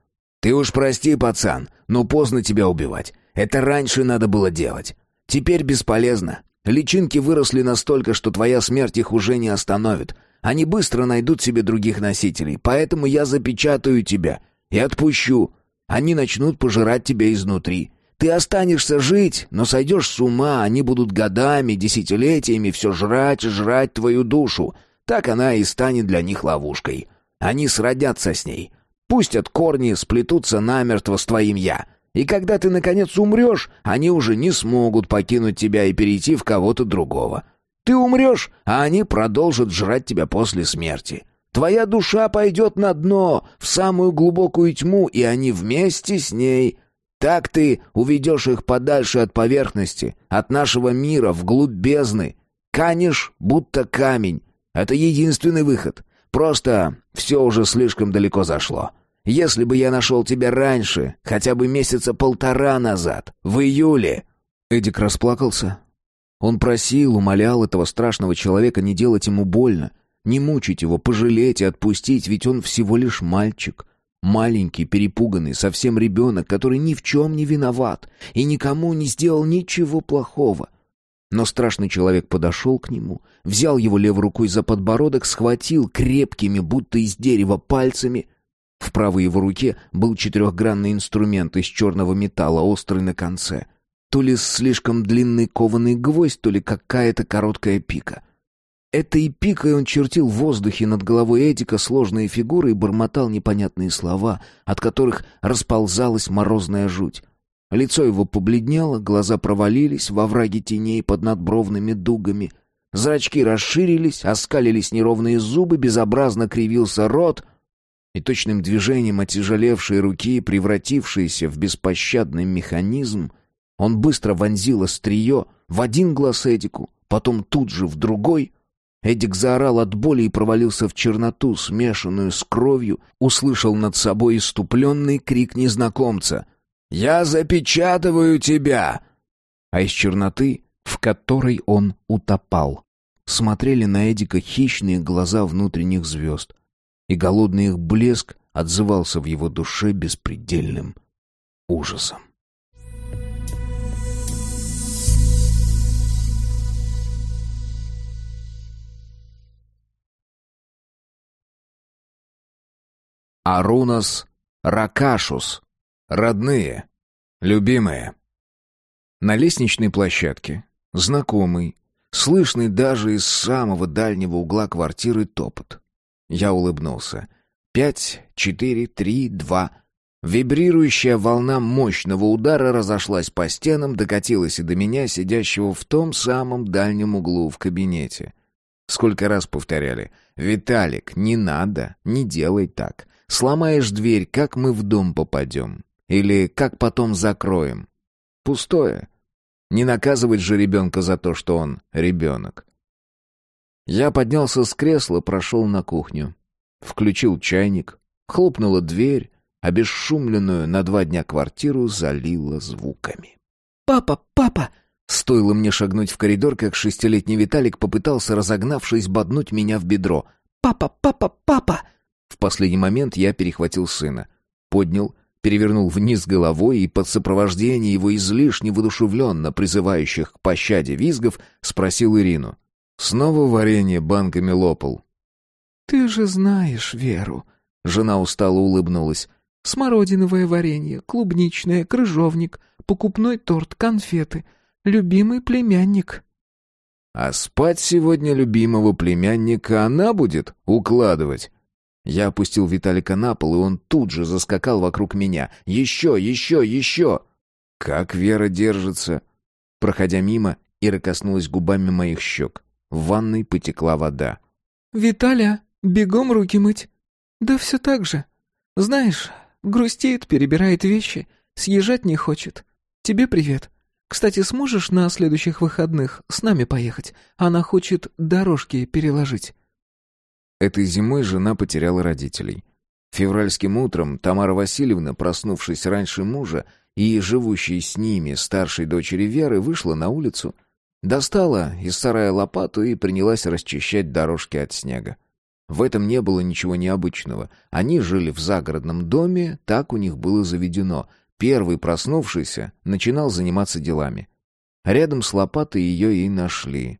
«Ты уж прости, пацан, но поздно тебя убивать. Это раньше надо было делать. Теперь бесполезно. Личинки выросли настолько, что твоя смерть их уже не остановит. Они быстро найдут себе других носителей, поэтому я запечатаю тебя и отпущу. Они начнут пожирать тебя изнутри. Ты останешься жить, но сойдешь с ума, они будут годами, десятилетиями все жрать и жрать твою душу. Так она и станет для них ловушкой. Они сродятся с ней, Пустят корни, сплетутся намертво с твоим «я». И когда ты, наконец, умрешь, они уже не смогут покинуть тебя и перейти в кого-то другого. Ты умрешь, а они продолжат жрать тебя после смерти. Твоя душа пойдет на дно, в самую глубокую тьму, и они вместе с ней. Так ты уведешь их подальше от поверхности, от нашего мира, вглубь бездны. Канешь, будто камень. Это единственный выход. Просто все уже слишком далеко зашло. Если бы я нашел тебя раньше, хотя бы месяца полтора назад, в июле...» Эдик расплакался. Он просил, умолял этого страшного человека не делать ему больно, не мучить его, пожалеть и отпустить, ведь он всего лишь мальчик. Маленький, перепуганный, совсем ребенок, который ни в чем не виноват и никому не сделал ничего плохого. Но страшный человек подошел к нему, взял его левой рукой за подбородок, схватил крепкими, будто из дерева, пальцами — в правой его руке был четырехгранный инструмент из черного металла, острый на конце. То ли слишком длинный кованый гвоздь, то ли какая-то короткая пика. Этой пикой он чертил в воздухе над головой Эдика сложные фигуры и бормотал непонятные слова, от которых расползалась морозная жуть. Лицо его побледнело, глаза провалились во враге теней под надбровными дугами. Зрачки расширились, оскалились неровные зубы, безобразно кривился рот — и точным движением отяжелевшей руки, превратившейся в беспощадный механизм, он быстро вонзил острие в один глаз Эдику, потом тут же в другой. Эдик заорал от боли и провалился в черноту, смешанную с кровью, услышал над собой иступленный крик незнакомца. «Я запечатываю тебя!» А из черноты, в которой он утопал, смотрели на Эдика хищные глаза внутренних звезд и голодный их блеск отзывался в его душе беспредельным ужасом. Арунас Ракашус. Родные. Любимые. На лестничной площадке, знакомый, слышный даже из самого дальнего угла квартиры топот. Я улыбнулся. Пять, четыре, три, два. Вибрирующая волна мощного удара разошлась по стенам, докатилась и до меня, сидящего в том самом дальнем углу в кабинете. Сколько раз повторяли. «Виталик, не надо, не делай так. Сломаешь дверь, как мы в дом попадем? Или как потом закроем?» Пустое. Не наказывать же ребенка за то, что он ребенок. Я поднялся с кресла, прошел на кухню. Включил чайник, хлопнула дверь, обесшумленную на два дня квартиру залила звуками. «Папа, папа!» Стоило мне шагнуть в коридор, как шестилетний Виталик попытался, разогнавшись, боднуть меня в бедро. «Папа, папа, папа!» Последний момент я перехватил сына. Поднял, перевернул вниз головой и под сопровождение его излишне воодушевленно призывающих к пощаде визгов спросил Ирину. Снова варенье банками лопал. «Ты же знаешь Веру». Жена устало улыбнулась. «Смородиновое варенье, клубничное, крыжовник, покупной торт, конфеты. Любимый племянник». «А спать сегодня любимого племянника она будет укладывать?» Я опустил Виталика на пол, и он тут же заскакал вокруг меня. «Еще, еще, еще!» «Как Вера держится!» Проходя мимо, Ира коснулась губами моих щек. В ванной потекла вода. «Виталя, бегом руки мыть!» «Да все так же. Знаешь, грустит, перебирает вещи, съезжать не хочет. Тебе привет. Кстати, сможешь на следующих выходных с нами поехать? Она хочет дорожки переложить». Этой зимой жена потеряла родителей. Февральским утром Тамара Васильевна, проснувшись раньше мужа и живущей с ними старшей дочери Веры, вышла на улицу, достала из сарая лопату и принялась расчищать дорожки от снега. В этом не было ничего необычного. Они жили в загородном доме, так у них было заведено. Первый проснувшийся начинал заниматься делами. Рядом с лопатой ее и нашли.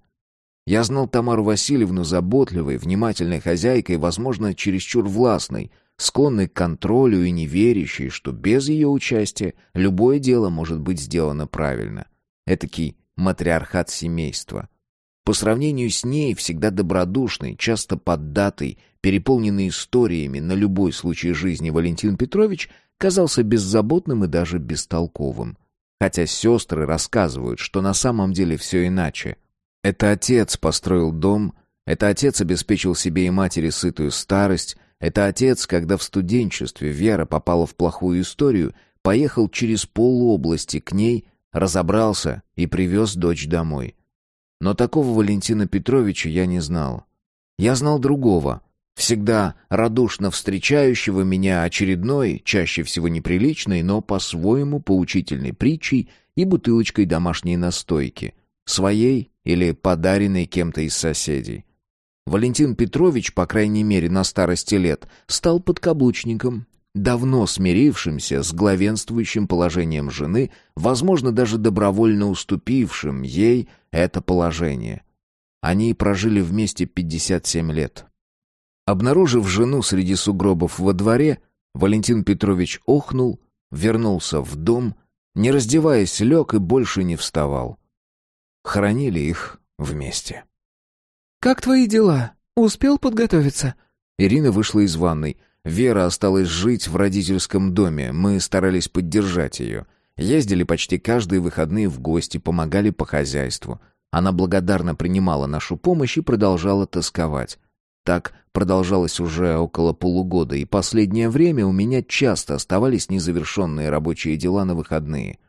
Я знал Тамару Васильевну заботливой, внимательной хозяйкой, возможно, чересчур властной, склонной к контролю и не верящей, что без ее участия любое дело может быть сделано правильно. Этакий матриархат семейства. По сравнению с ней, всегда добродушный, часто поддатый, переполненный историями на любой случай жизни Валентин Петрович казался беззаботным и даже бестолковым. Хотя сестры рассказывают, что на самом деле все иначе — это отец построил дом, это отец обеспечил себе и матери сытую старость, это отец, когда в студенчестве Вера попала в плохую историю, поехал через полобласти к ней, разобрался и привез дочь домой. Но такого Валентина Петровича я не знал. Я знал другого, всегда радушно встречающего меня очередной, чаще всего неприличной, но по-своему поучительной притчей и бутылочкой домашней настойки, своей или подаренный кем-то из соседей. Валентин Петрович, по крайней мере на старости лет, стал подкаблучником, давно смирившимся с главенствующим положением жены, возможно, даже добровольно уступившим ей это положение. Они прожили вместе 57 лет. Обнаружив жену среди сугробов во дворе, Валентин Петрович охнул, вернулся в дом, не раздеваясь, лег и больше не вставал. Хоронили их вместе. «Как твои дела? Успел подготовиться?» Ирина вышла из ванной. Вера осталась жить в родительском доме. Мы старались поддержать ее. Ездили почти каждые выходные в гости, помогали по хозяйству. Она благодарно принимала нашу помощь и продолжала тосковать. Так продолжалось уже около полугода, и последнее время у меня часто оставались незавершенные рабочие дела на выходные.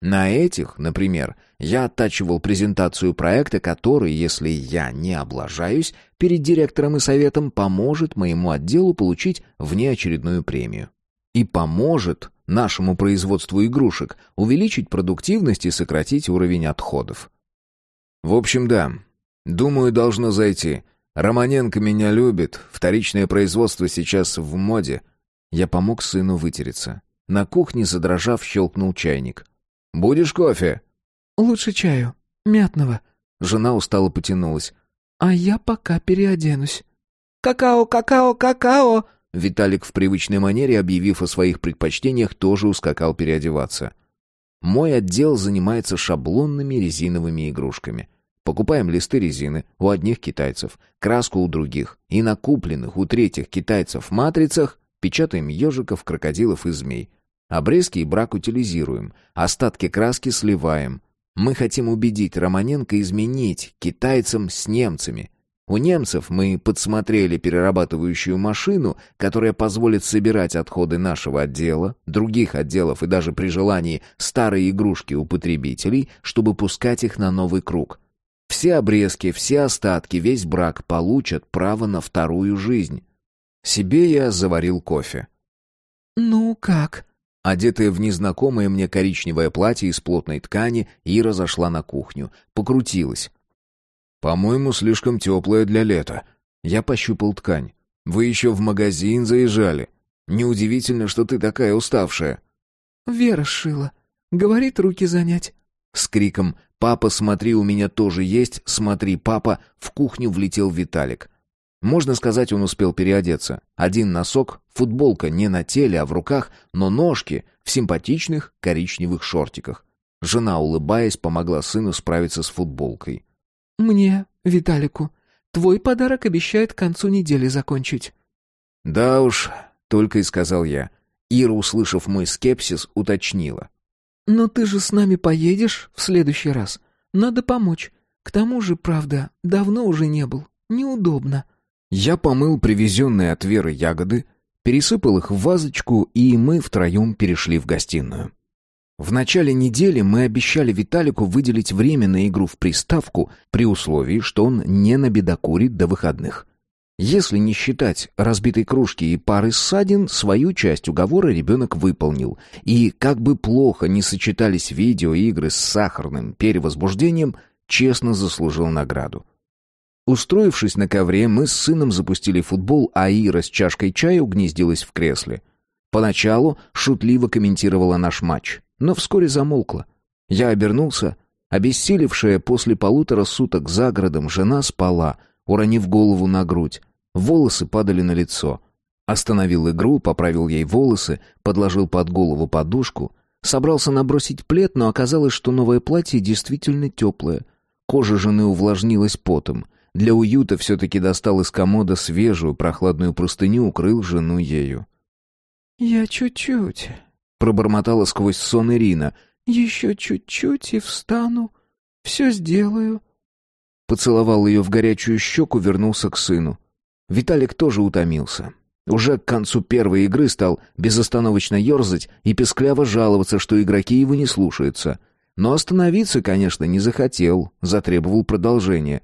На этих, например, я оттачивал презентацию проекта, который, если я не облажаюсь, перед директором и советом поможет моему отделу получить внеочередную премию. И поможет нашему производству игрушек увеличить продуктивность и сократить уровень отходов. В общем, да. Думаю, должно зайти. Романенко меня любит, вторичное производство сейчас в моде. Я помог сыну вытереться. На кухне, задрожав, щелкнул чайник. Будешь кофе?» «Лучше чаю. Мятного». Жена устало потянулась. «А я пока переоденусь». «Какао, какао, какао!» Виталик в привычной манере, объявив о своих предпочтениях, тоже ускакал переодеваться. Мой отдел занимается шаблонными резиновыми игрушками. Покупаем листы резины у одних китайцев, краску у других, и на купленных у третьих китайцев матрицах печатаем ежиков, крокодилов и змей. Обрезки и брак утилизируем, остатки краски сливаем. Мы хотим убедить Романенко изменить китайцам с немцами. У немцев мы подсмотрели перерабатывающую машину, которая позволит собирать отходы нашего отдела, других отделов и даже при желании старые игрушки у потребителей, чтобы пускать их на новый круг. Все обрезки, все остатки, весь брак получат право на вторую жизнь. Себе я заварил кофе. «Ну как?» Одетая в незнакомое мне коричневое платье из плотной ткани, Ира зашла на кухню, покрутилась. «По-моему, слишком теплая для лета». Я пощупал ткань. «Вы еще в магазин заезжали. Неудивительно, что ты такая уставшая». «Вера шила. Говорит, руки занять». С криком «Папа, смотри, у меня тоже есть, смотри, папа!» в кухню влетел Виталик. Можно сказать, он успел переодеться. Один носок, футболка не на теле, а в руках, но ножки в симпатичных коричневых шортиках. Жена, улыбаясь, помогла сыну справиться с футболкой. «Мне, Виталику. Твой подарок обещает к концу недели закончить». «Да уж», — только и сказал я. Ира, услышав мой скепсис, уточнила. «Но ты же с нами поедешь в следующий раз. Надо помочь. К тому же, правда, давно уже не был. Неудобно». Я помыл привезенные от Веры ягоды, пересыпал их в вазочку, и мы втроем перешли в гостиную. В начале недели мы обещали Виталику выделить время на игру в приставку при условии, что он не набедокурит до выходных. Если не считать разбитой кружки и пары ссадин, свою часть уговора ребенок выполнил. И как бы плохо не сочетались видеоигры с сахарным перевозбуждением, честно заслужил награду. Устроившись на ковре, мы с сыном запустили футбол, а Ира с чашкой чая угнездилась в кресле. Поначалу шутливо комментировала наш матч но вскоре замолкла. Я обернулся. Обессилевшая после полутора суток за городом жена спала, уронив голову на грудь. Волосы падали на лицо. Остановил игру, поправил ей волосы, подложил под голову подушку. Собрался набросить плед, но оказалось, что новое платье действительно теплое. Кожа жены увлажнилась потом. Для уюта все-таки достал из комода свежую прохладную простыню, укрыл жену ею. «Я чуть-чуть», Пробормотала сквозь сон Ирина. «Еще чуть-чуть и встану. Все сделаю». Поцеловал ее в горячую щеку, вернулся к сыну. Виталик тоже утомился. Уже к концу первой игры стал безостановочно ерзать и пескляво жаловаться, что игроки его не слушаются. Но остановиться, конечно, не захотел, затребовал продолжения.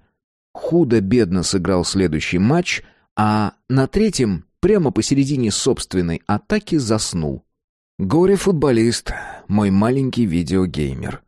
Худо-бедно сыграл следующий матч, а на третьем, прямо посередине собственной атаки, заснул. Горе-футболист, мой маленький видеогеймер.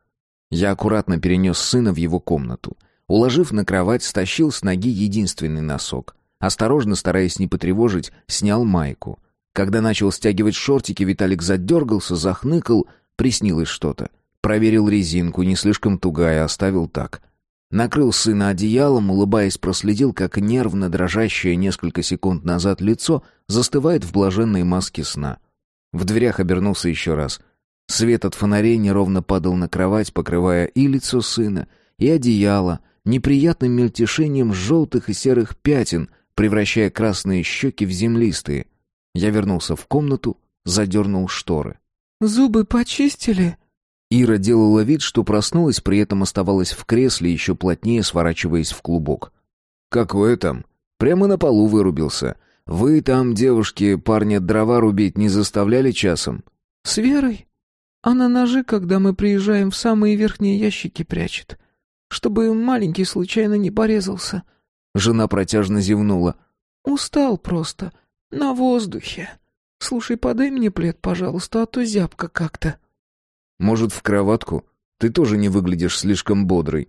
Я аккуратно перенес сына в его комнату. Уложив на кровать, стащил с ноги единственный носок. Осторожно, стараясь не потревожить, снял майку. Когда начал стягивать шортики, Виталик задергался, захныкал, приснилось что-то. Проверил резинку, не слишком тугая, оставил так. Накрыл сына одеялом, улыбаясь, проследил, как нервно дрожащее несколько секунд назад лицо застывает в блаженной маске сна. В дверях обернулся еще раз. Свет от фонарей неровно падал на кровать, покрывая и лицо сына, и одеяло, неприятным мельтешением желтых и серых пятен, превращая красные щеки в землистые. Я вернулся в комнату, задернул шторы. «Зубы почистили?» Ира делала вид, что проснулась, при этом оставалась в кресле, еще плотнее сворачиваясь в клубок. «Какое там? Прямо на полу вырубился. Вы там, девушки, парня дрова рубить не заставляли часом? С Верой? Она ножи, когда мы приезжаем, в самые верхние ящики прячет, чтобы маленький случайно не порезался. Жена протяжно зевнула. Устал просто, на воздухе. Слушай, подай мне плед, пожалуйста, а то зябко как-то. Может, в кроватку? Ты тоже не выглядишь слишком бодрой.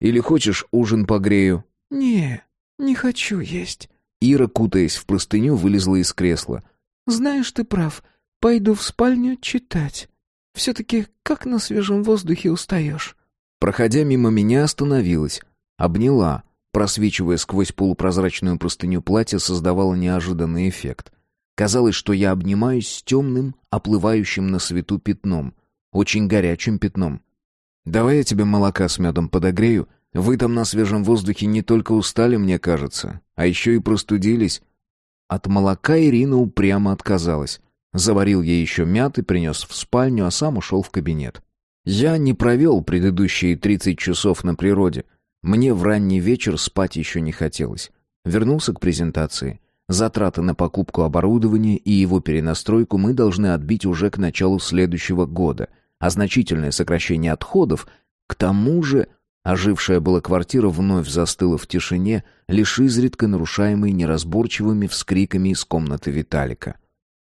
Или хочешь ужин погрею? Не, не хочу есть. Ира, кутаясь в простыню, вылезла из кресла. «Знаешь, ты прав. Пойду в спальню читать. Все-таки как на свежем воздухе устаешь?» Проходя мимо меня, остановилась. Обняла. Просвечивая сквозь полупрозрачную простыню платья, создавала неожиданный эффект. Казалось, что я обнимаюсь с темным, оплывающим на свету пятном. Очень горячим пятном. «Давай я тебе молока с медом подогрею. Вы там на свежем воздухе не только устали, мне кажется, а еще и простудились. От молока Ирина упрямо отказалась. Заварил ей еще мяты, принес в спальню, а сам ушел в кабинет. Я не провел предыдущие 30 часов на природе. Мне в ранний вечер спать еще не хотелось. Вернулся к презентации. Затраты на покупку оборудования и его перенастройку мы должны отбить уже к началу следующего года, а значительное сокращение отходов, к тому же ожившая была квартира вновь застыла в тишине, лишь изредка нарушаемой неразборчивыми вскриками из комнаты Виталика.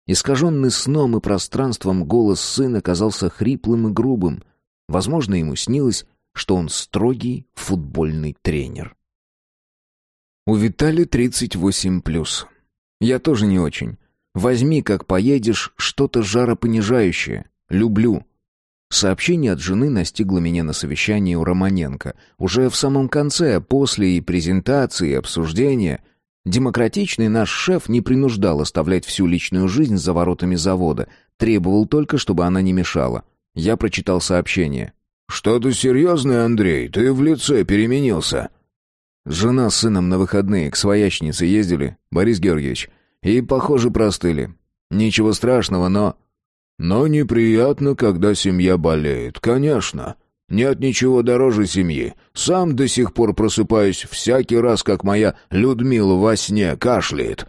Искаженный сном и пространством голос сына казался хриплым и грубым. Возможно, ему снилось, что он строгий футбольный тренер. У Витали 38 плюс. Я тоже не очень. Возьми, как поедешь, что-то жаропонижающее. Люблю. Сообщение от жены настигло меня на совещании у Романенко. Уже в самом конце, после и презентации, и обсуждения. Демократичный наш шеф не принуждал оставлять всю личную жизнь за воротами завода. Требовал только, чтобы она не мешала. Я прочитал сообщение. «Что-то серьезное, Андрей? Ты в лице переменился?» Жена с сыном на выходные к своячнице ездили, Борис Георгиевич, и, похоже, простыли. Ничего страшного, но... Но неприятно, когда семья болеет, конечно. Нет ничего дороже семьи. Сам до сих пор просыпаюсь всякий раз, как моя Людмила во сне кашляет.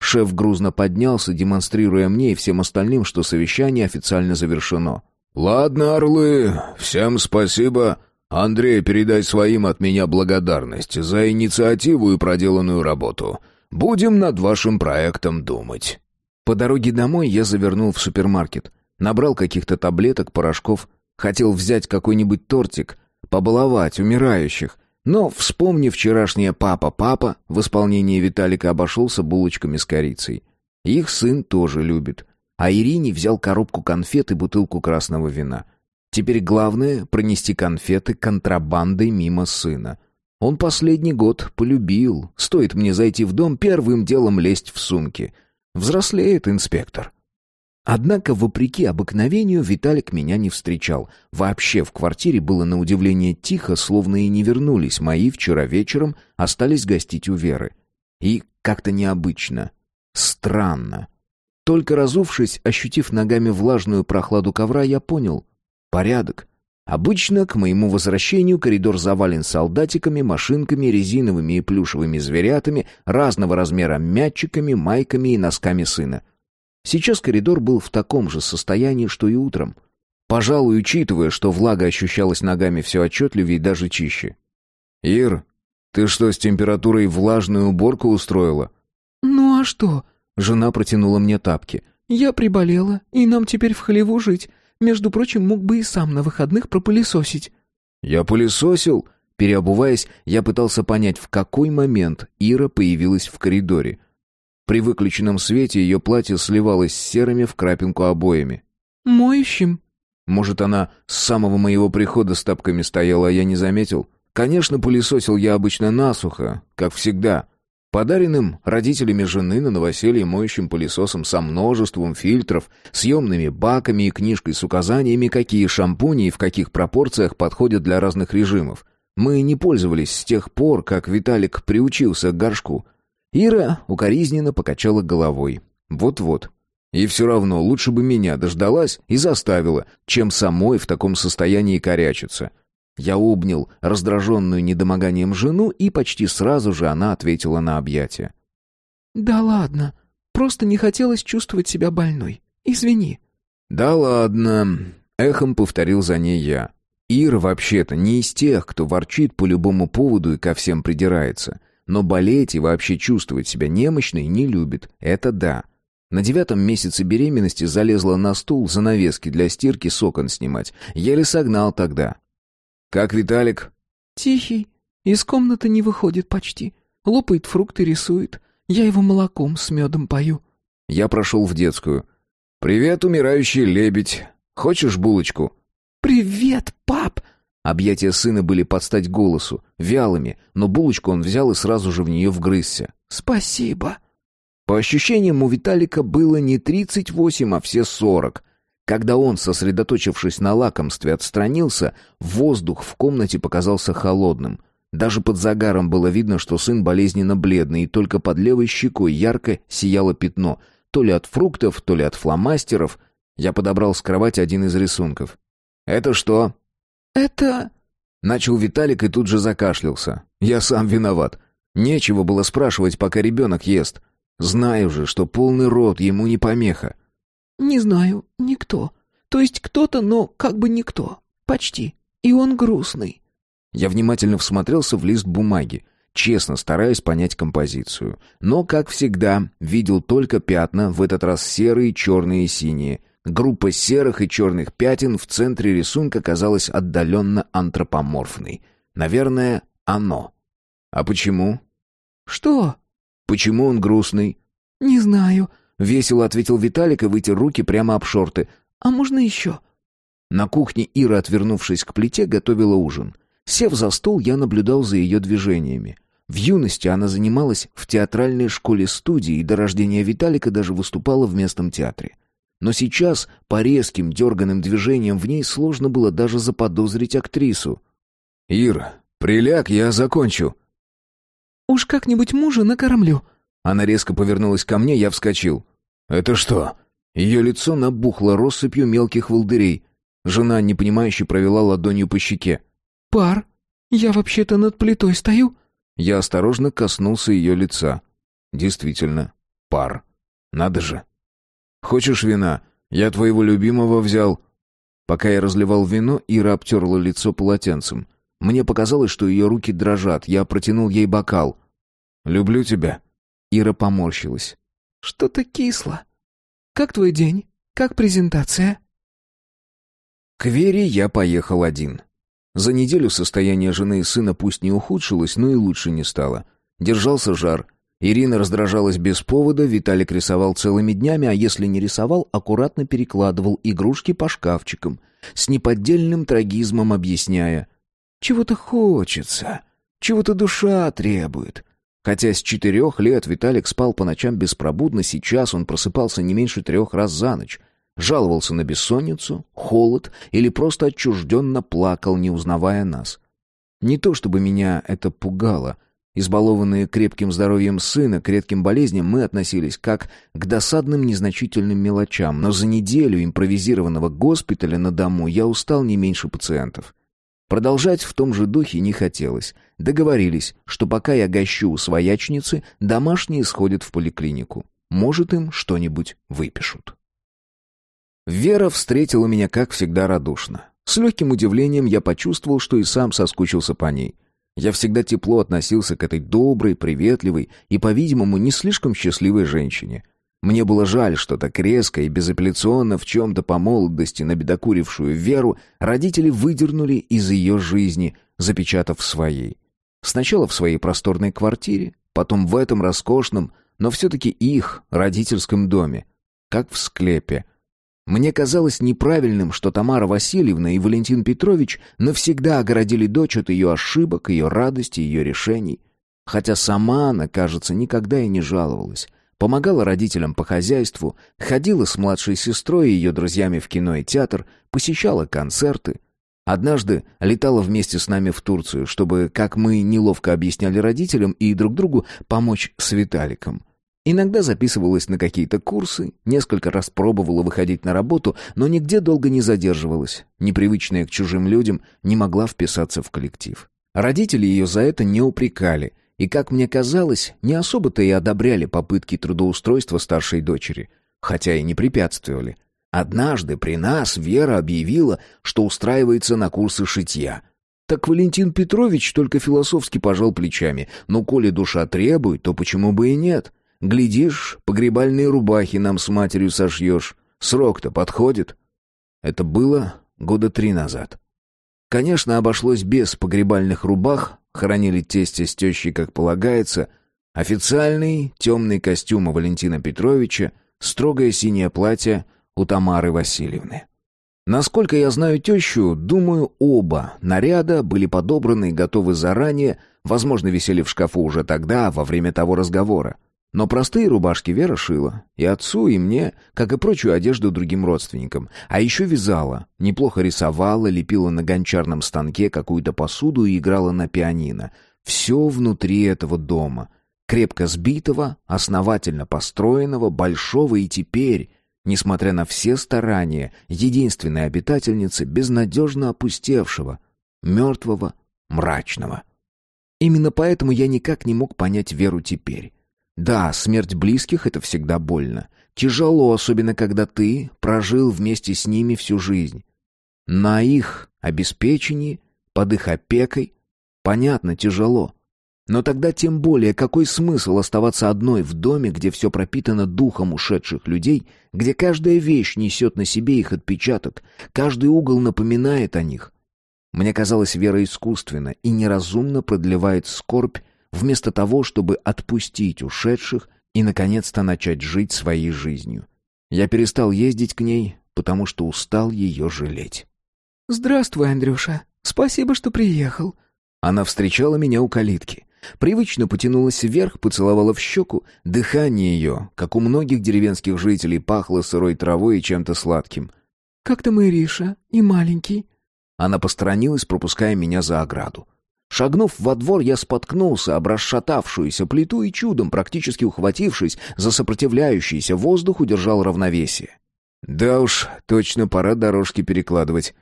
Шеф грузно поднялся, демонстрируя мне и всем остальным, что совещание официально завершено. «Ладно, орлы, всем спасибо. Андрей, передай своим от меня благодарность за инициативу и проделанную работу. Будем над вашим проектом думать». По дороге домой я завернул в супермаркет, набрал каких-то таблеток, порошков, хотел взять какой-нибудь тортик, побаловать умирающих, но, вспомнив вчерашнее «папа-папа», в исполнении Виталика обошелся булочками с корицей. Их сын тоже любит. А Ирине взял коробку конфет и бутылку красного вина. Теперь главное — пронести конфеты контрабандой мимо сына. Он последний год полюбил. Стоит мне зайти в дом, первым делом лезть в сумки. Взрослеет инспектор. Однако, вопреки обыкновению, Виталик меня не встречал. Вообще в квартире было на удивление тихо, словно и не вернулись мои вчера вечером, остались гостить у Веры. И как-то необычно. Странно. Только разувшись, ощутив ногами влажную прохладу ковра, я понял. Порядок. Обычно к моему возвращению коридор завален солдатиками, машинками, резиновыми и плюшевыми зверятами, разного размера мячиками, майками и носками сына. Сейчас коридор был в таком же состоянии, что и утром. Пожалуй, учитывая, что влага ощущалась ногами все отчетливее и даже чище. «Ир, ты что, с температурой влажную уборку устроила?» «Ну а что?» Жена протянула мне тапки. «Я приболела, и нам теперь в хлеву жить. Между прочим, мог бы и сам на выходных пропылесосить». «Я пылесосил?» Переобуваясь, я пытался понять, в какой момент Ира появилась в коридоре. При выключенном свете ее платье сливалось с серыми в крапинку обоями. «Моющим». Может, она с самого моего прихода с тапками стояла, а я не заметил? Конечно, пылесосил я обычно насухо, как всегда. Подаренным родителями жены на новоселье моющим пылесосом со множеством фильтров, съемными баками и книжкой с указаниями, какие шампуни и в каких пропорциях подходят для разных режимов. Мы не пользовались с тех пор, как Виталик приучился к горшку. Ира укоризненно покачала головой. Вот-вот. И все равно лучше бы меня дождалась и заставила, чем самой в таком состоянии корячиться. Я обнял раздраженную недомоганием жену, и почти сразу же она ответила на объятия. «Да ладно, просто не хотелось чувствовать себя больной. Извини». «Да ладно», — эхом повторил за ней я. Ира вообще-то не из тех, кто ворчит по любому поводу и ко всем придирается. Но болеть и вообще чувствовать себя немощной не любит, это да. На девятом месяце беременности залезла на стул занавески для стирки с окон снимать. Еле согнал тогда. «Как Виталик?» «Тихий. Из комнаты не выходит почти. Лопает фрукты, рисует. Я его молоком с медом пою». Я прошел в детскую. «Привет, умирающий лебедь. Хочешь булочку?» «Привет, пап!» Объятия сына были под стать голосу, вялыми, но булочку он взял и сразу же в нее вгрызся. «Спасибо!» По ощущениям, у Виталика было не тридцать восемь, а все сорок. Когда он, сосредоточившись на лакомстве, отстранился, воздух в комнате показался холодным. Даже под загаром было видно, что сын болезненно бледный, и только под левой щекой ярко сияло пятно, то ли от фруктов, то ли от фломастеров. Я подобрал с кровати один из рисунков. «Это что?» «Это...» Начал Виталик и тут же закашлялся. Я сам виноват. Нечего было спрашивать, пока ребенок ест. Знаю же, что полный рот ему не помеха. «Не знаю, никто. То есть кто-то, но как бы никто. Почти. И он грустный». Я внимательно всмотрелся в лист бумаги, честно стараясь понять композицию. Но, как всегда, видел только пятна, в этот раз серые, черные и синие. Группа серых и черных пятен в центре рисунка казалась отдаленно антропоморфной. Наверное, оно. А почему? «Что?» «Почему он грустный?» «Не знаю», — весело ответил Виталик и вытер руки прямо об шорты. «А можно еще?» На кухне Ира, отвернувшись к плите, готовила ужин. Сев за стол, я наблюдал за ее движениями. В юности она занималась в театральной школе-студии и до рождения Виталика даже выступала в местном театре. Но сейчас по резким дерганным движениям в ней сложно было даже заподозрить актрису. «Ир, приляг, я закончу». «Уж как-нибудь мужа накормлю». Она резко повернулась ко мне, я вскочил. «Это что?» Ее лицо набухло россыпью мелких волдырей. Жена, непонимающе, провела ладонью по щеке. «Пар, я вообще-то над плитой стою». Я осторожно коснулся ее лица. Действительно, пар. Надо же. «Хочешь вина? Я твоего любимого взял». Пока я разливал вино, Ира обтерла лицо полотенцем. Мне показалось, что ее руки дрожат. Я протянул ей бокал. «Люблю тебя». Ира поморщилась. «Что-то кисло. Как твой день? Как презентация?» К Вере я поехал один. За неделю состояние жены и сына пусть не ухудшилось, но и лучше не стало. Держался жар. Ирина раздражалась без повода, Виталик рисовал целыми днями, а если не рисовал, аккуратно перекладывал игрушки по шкафчикам, с неподдельным трагизмом объясняя. «Чего-то хочется, чего-то душа требует». Хотя с четырех лет Виталик спал по ночам беспробудно, сейчас он просыпался не меньше трех раз за ночь. Жаловался на бессонницу, холод или просто отчужденно плакал, не узнавая нас. Не то чтобы меня это пугало. Избалованные крепким здоровьем сына к редким болезням мы относились как к досадным незначительным мелочам, но за неделю импровизированного госпиталя на дому я устал не меньше пациентов. Продолжать в том же духе не хотелось. Договорились, что пока я гощу у своячницы, домашние сходят в поликлинику. Может, им что-нибудь выпишут. Вера встретила меня, как всегда, радушно. С легким удивлением я почувствовал, что и сам соскучился по ней. Я всегда тепло относился к этой доброй, приветливой и, по-видимому, не слишком счастливой женщине. Мне было жаль, что так резко и безапелляционно в чем-то по молодости набедокурившую Веру родители выдернули из ее жизни, запечатав своей. Сначала в своей просторной квартире, потом в этом роскошном, но все-таки их родительском доме, как в склепе, мне казалось неправильным, что Тамара Васильевна и Валентин Петрович навсегда огородили дочь от ее ошибок, ее радости, ее решений. Хотя сама она, кажется, никогда и не жаловалась. Помогала родителям по хозяйству, ходила с младшей сестрой и ее друзьями в кино и театр, посещала концерты. Однажды летала вместе с нами в Турцию, чтобы, как мы неловко объясняли родителям и друг другу, помочь с Виталиком. Иногда записывалась на какие-то курсы, несколько раз пробовала выходить на работу, но нигде долго не задерживалась. Непривычная к чужим людям, не могла вписаться в коллектив. Родители ее за это не упрекали, и, как мне казалось, не особо-то и одобряли попытки трудоустройства старшей дочери, хотя и не препятствовали. Однажды при нас Вера объявила, что устраивается на курсы шитья. Так Валентин Петрович только философски пожал плечами. «Ну, коли душа требует, то почему бы и нет?» Глядишь, погребальные рубахи нам с матерью сошьешь. Срок-то подходит. Это было года три назад. Конечно, обошлось без погребальных рубах, хоронили тестя с тещей, как полагается. Официальный темный костюм у Валентина Петровича, строгое синее платье у Тамары Васильевны. Насколько я знаю тещу, думаю, оба наряда были подобраны и готовы заранее, возможно, висели в шкафу уже тогда, во время того разговора. Но простые рубашки Вера шила. И отцу, и мне, как и прочую одежду другим родственникам. А еще вязала. Неплохо рисовала, лепила на гончарном станке какую-то посуду и играла на пианино. Все внутри этого дома. Крепко сбитого, основательно построенного, большого и теперь, несмотря на все старания, единственной обитательницы, безнадежно опустевшего. мертвого, мрачного. Именно поэтому я никак не мог понять Веру теперь. Да, смерть близких — это всегда больно. Тяжело, особенно когда ты прожил вместе с ними всю жизнь. На их обеспечении, под их опекой, понятно, тяжело. Но тогда тем более какой смысл оставаться одной в доме, где все пропитано духом ушедших людей, где каждая вещь несет на себе их отпечаток, каждый угол напоминает о них. Мне казалось, Вера искусственно и неразумно продлевает скорбь, вместо того, чтобы отпустить ушедших и, наконец-то, начать жить своей жизнью. Я перестал ездить к ней, потому что устал ее жалеть. «Здравствуй, Андрюша. Спасибо, что приехал». Она встречала меня у калитки. Привычно потянулась вверх, поцеловала в щеку. Дыхание ее, как у многих деревенских жителей, пахло сырой травой и чем-то сладким. «Как там Ириша? И маленький?» Она посторонилась, пропуская меня за ограду. Шагнув во двор, я споткнулся об расшатавшуюся плиту и чудом, практически ухватившись за сопротивляющийся воздух, удержал равновесие. Да уж, точно пора дорожки перекладывать.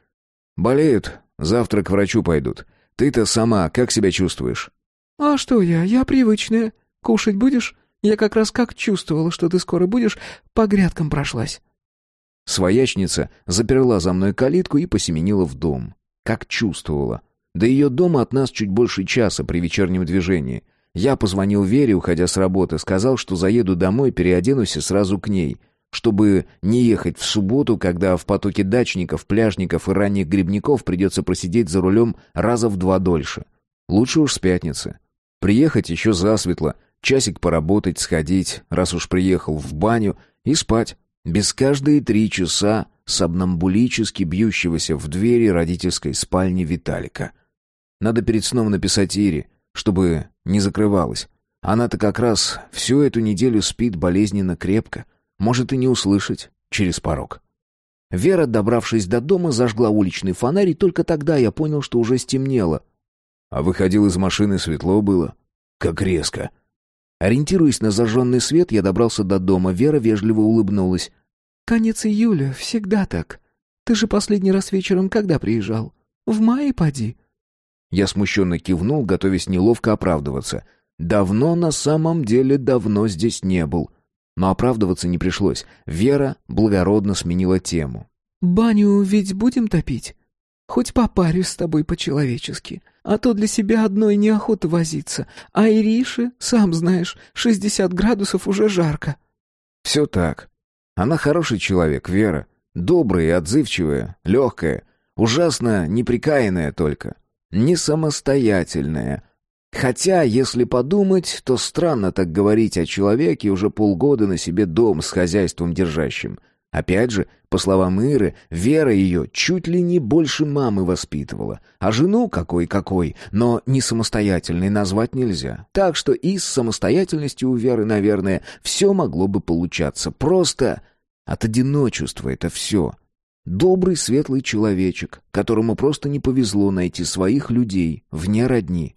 Болеют, завтра к врачу пойдут. Ты-то сама как себя чувствуешь? А что я? Я привычная. Кушать будешь? Я как раз как чувствовала, что ты скоро будешь, по грядкам прошлась. Своячница заперла за мной калитку и посеменила в дом. Как чувствовала. До ее дома от нас чуть больше часа при вечернем движении. Я позвонил Вере, уходя с работы, сказал, что заеду домой, переоденусь и сразу к ней, чтобы не ехать в субботу, когда в потоке дачников, пляжников и ранних грибников придется просидеть за рулем раза в два дольше. Лучше уж с пятницы. Приехать еще засветло, часик поработать, сходить, раз уж приехал, в баню и спать. Без каждые три часа сомнамбулически бьющегося в двери родительской спальни Виталика. Надо перед сном написать Ире, чтобы не закрывалась. Она-то как раз всю эту неделю спит болезненно крепко. Может и не услышать через порог. Вера, добравшись до дома, зажгла уличный фонарь, и только тогда я понял, что уже стемнело. А выходил из машины, светло было. Как резко. Ориентируясь на зажженный свет, я добрался до дома. Вера вежливо улыбнулась. «Конец июля, всегда так. Ты же последний раз вечером когда приезжал? В мае поди?» Я смущенно кивнул, готовясь неловко оправдываться. Давно на самом деле давно здесь не был. Но оправдываться не пришлось. Вера благородно сменила тему. «Баню ведь будем топить? Хоть попарюсь с тобой по-человечески. А то для себя одной неохота возиться. А Ирише, сам знаешь, шестьдесят градусов уже жарко». «Все так. Она хороший человек, Вера. Добрая и отзывчивая, легкая. Ужасно неприкаянная только не самостоятельная. Хотя, если подумать, то странно так говорить о человеке, уже полгода на себе дом с хозяйством держащим. Опять же, по словам Иры, Вера ее чуть ли не больше мамы воспитывала, а жену какой-какой, но не самостоятельной назвать нельзя. Так что и с самостоятельностью у Веры, наверное, все могло бы получаться. Просто от одиночества это все. Добрый, светлый человечек, которому просто не повезло найти своих людей вне родни.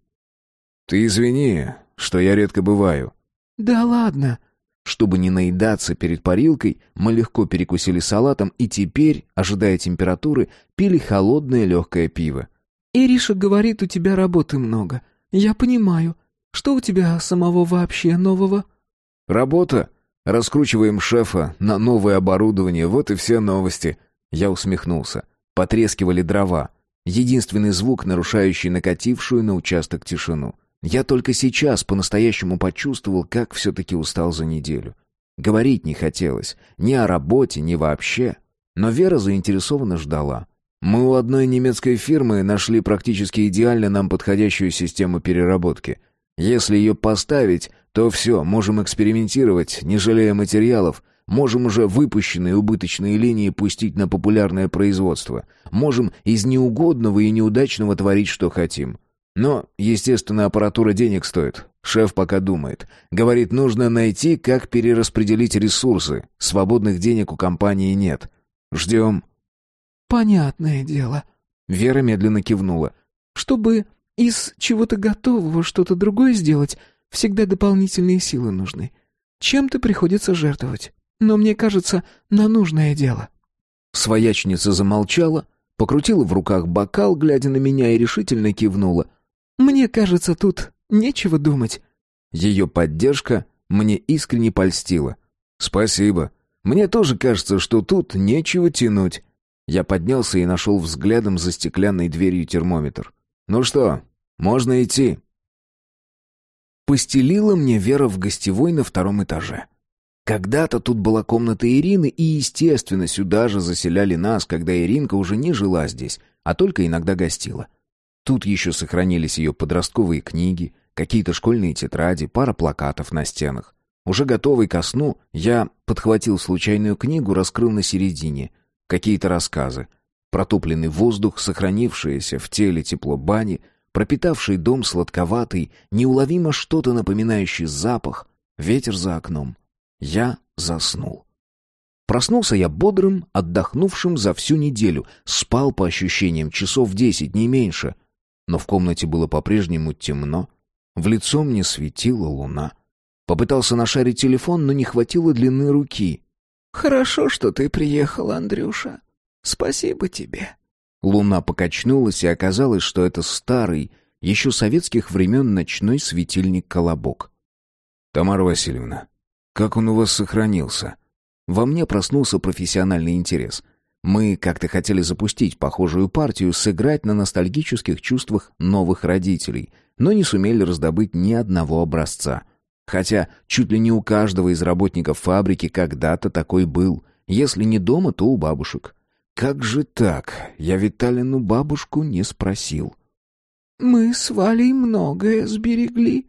«Ты извини, что я редко бываю». «Да ладно». Чтобы не наедаться перед парилкой, мы легко перекусили салатом и теперь, ожидая температуры, пили холодное легкое пиво. «Ириша говорит, у тебя работы много. Я понимаю. Что у тебя самого вообще нового?» «Работа. Раскручиваем шефа на новое оборудование, вот и все новости», я усмехнулся. Потрескивали дрова. Единственный звук, нарушающий накатившую на участок тишину. Я только сейчас по-настоящему почувствовал, как все-таки устал за неделю. Говорить не хотелось. Ни о работе, ни вообще. Но Вера заинтересованно ждала. Мы у одной немецкой фирмы нашли практически идеально нам подходящую систему переработки. Если ее поставить, то все, можем экспериментировать, не жалея материалов, Можем уже выпущенные убыточные линии пустить на популярное производство. Можем из неугодного и неудачного творить, что хотим. Но, естественно, аппаратура денег стоит. Шеф пока думает. Говорит, нужно найти, как перераспределить ресурсы. Свободных денег у компании нет. Ждем. Понятное дело. Вера медленно кивнула. Чтобы из чего-то готового что-то другое сделать, всегда дополнительные силы нужны. Чем-то приходится жертвовать но мне кажется, на нужное дело». Своячница замолчала, покрутила в руках бокал, глядя на меня, и решительно кивнула. «Мне кажется, тут нечего думать». Ее поддержка мне искренне польстила. «Спасибо. Мне тоже кажется, что тут нечего тянуть». Я поднялся и нашел взглядом за стеклянной дверью термометр. «Ну что, можно идти?» Постелила мне Вера в гостевой на втором этаже. Когда-то тут была комната Ирины, и, естественно, сюда же заселяли нас, когда Иринка уже не жила здесь, а только иногда гостила. Тут еще сохранились ее подростковые книги, какие-то школьные тетради, пара плакатов на стенах. Уже готовый ко сну, я подхватил случайную книгу, раскрыл на середине. Какие-то рассказы. Протопленный воздух, сохранившееся в теле тепло бани, пропитавший дом сладковатый, неуловимо что-то напоминающий запах, ветер за окном — я заснул. Проснулся я бодрым, отдохнувшим за всю неделю, спал по ощущениям часов десять, не меньше. Но в комнате было по-прежнему темно, в лицо мне светила луна. Попытался нашарить телефон, но не хватило длины руки. «Хорошо, что ты приехал, Андрюша. Спасибо тебе». Луна покачнулась, и оказалось, что это старый, еще советских времен ночной светильник-колобок. «Тамара Васильевна, как он у вас сохранился? Во мне проснулся профессиональный интерес. Мы как-то хотели запустить похожую партию, сыграть на ностальгических чувствах новых родителей, но не сумели раздобыть ни одного образца. Хотя чуть ли не у каждого из работников фабрики когда-то такой был. Если не дома, то у бабушек. Как же так? Я Виталину бабушку не спросил. «Мы с Валей многое сберегли»,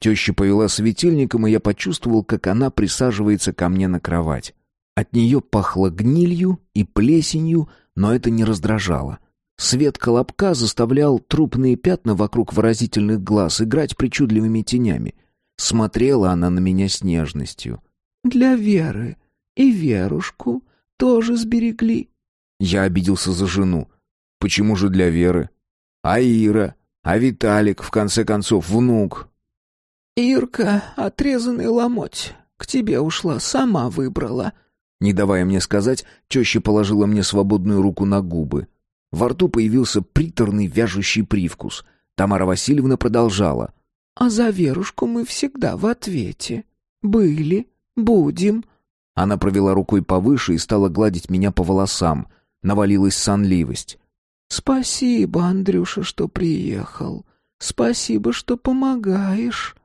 Теща повела светильником, и я почувствовал, как она присаживается ко мне на кровать. От нее пахло гнилью и плесенью, но это не раздражало. Свет колобка заставлял трупные пятна вокруг выразительных глаз играть причудливыми тенями. Смотрела она на меня с нежностью. «Для Веры и Верушку тоже сберегли». Я обиделся за жену. «Почему же для Веры? А Ира? А Виталик, в конце концов, внук? «Ирка, отрезанный ломоть, к тебе ушла, сама выбрала». Не давая мне сказать, теща положила мне свободную руку на губы. Во рту появился приторный вяжущий привкус. Тамара Васильевна продолжала. «А за Верушку мы всегда в ответе. Были, будем». Она провела рукой повыше и стала гладить меня по волосам. Навалилась сонливость. «Спасибо, Андрюша, что приехал. Спасибо, что помогаешь».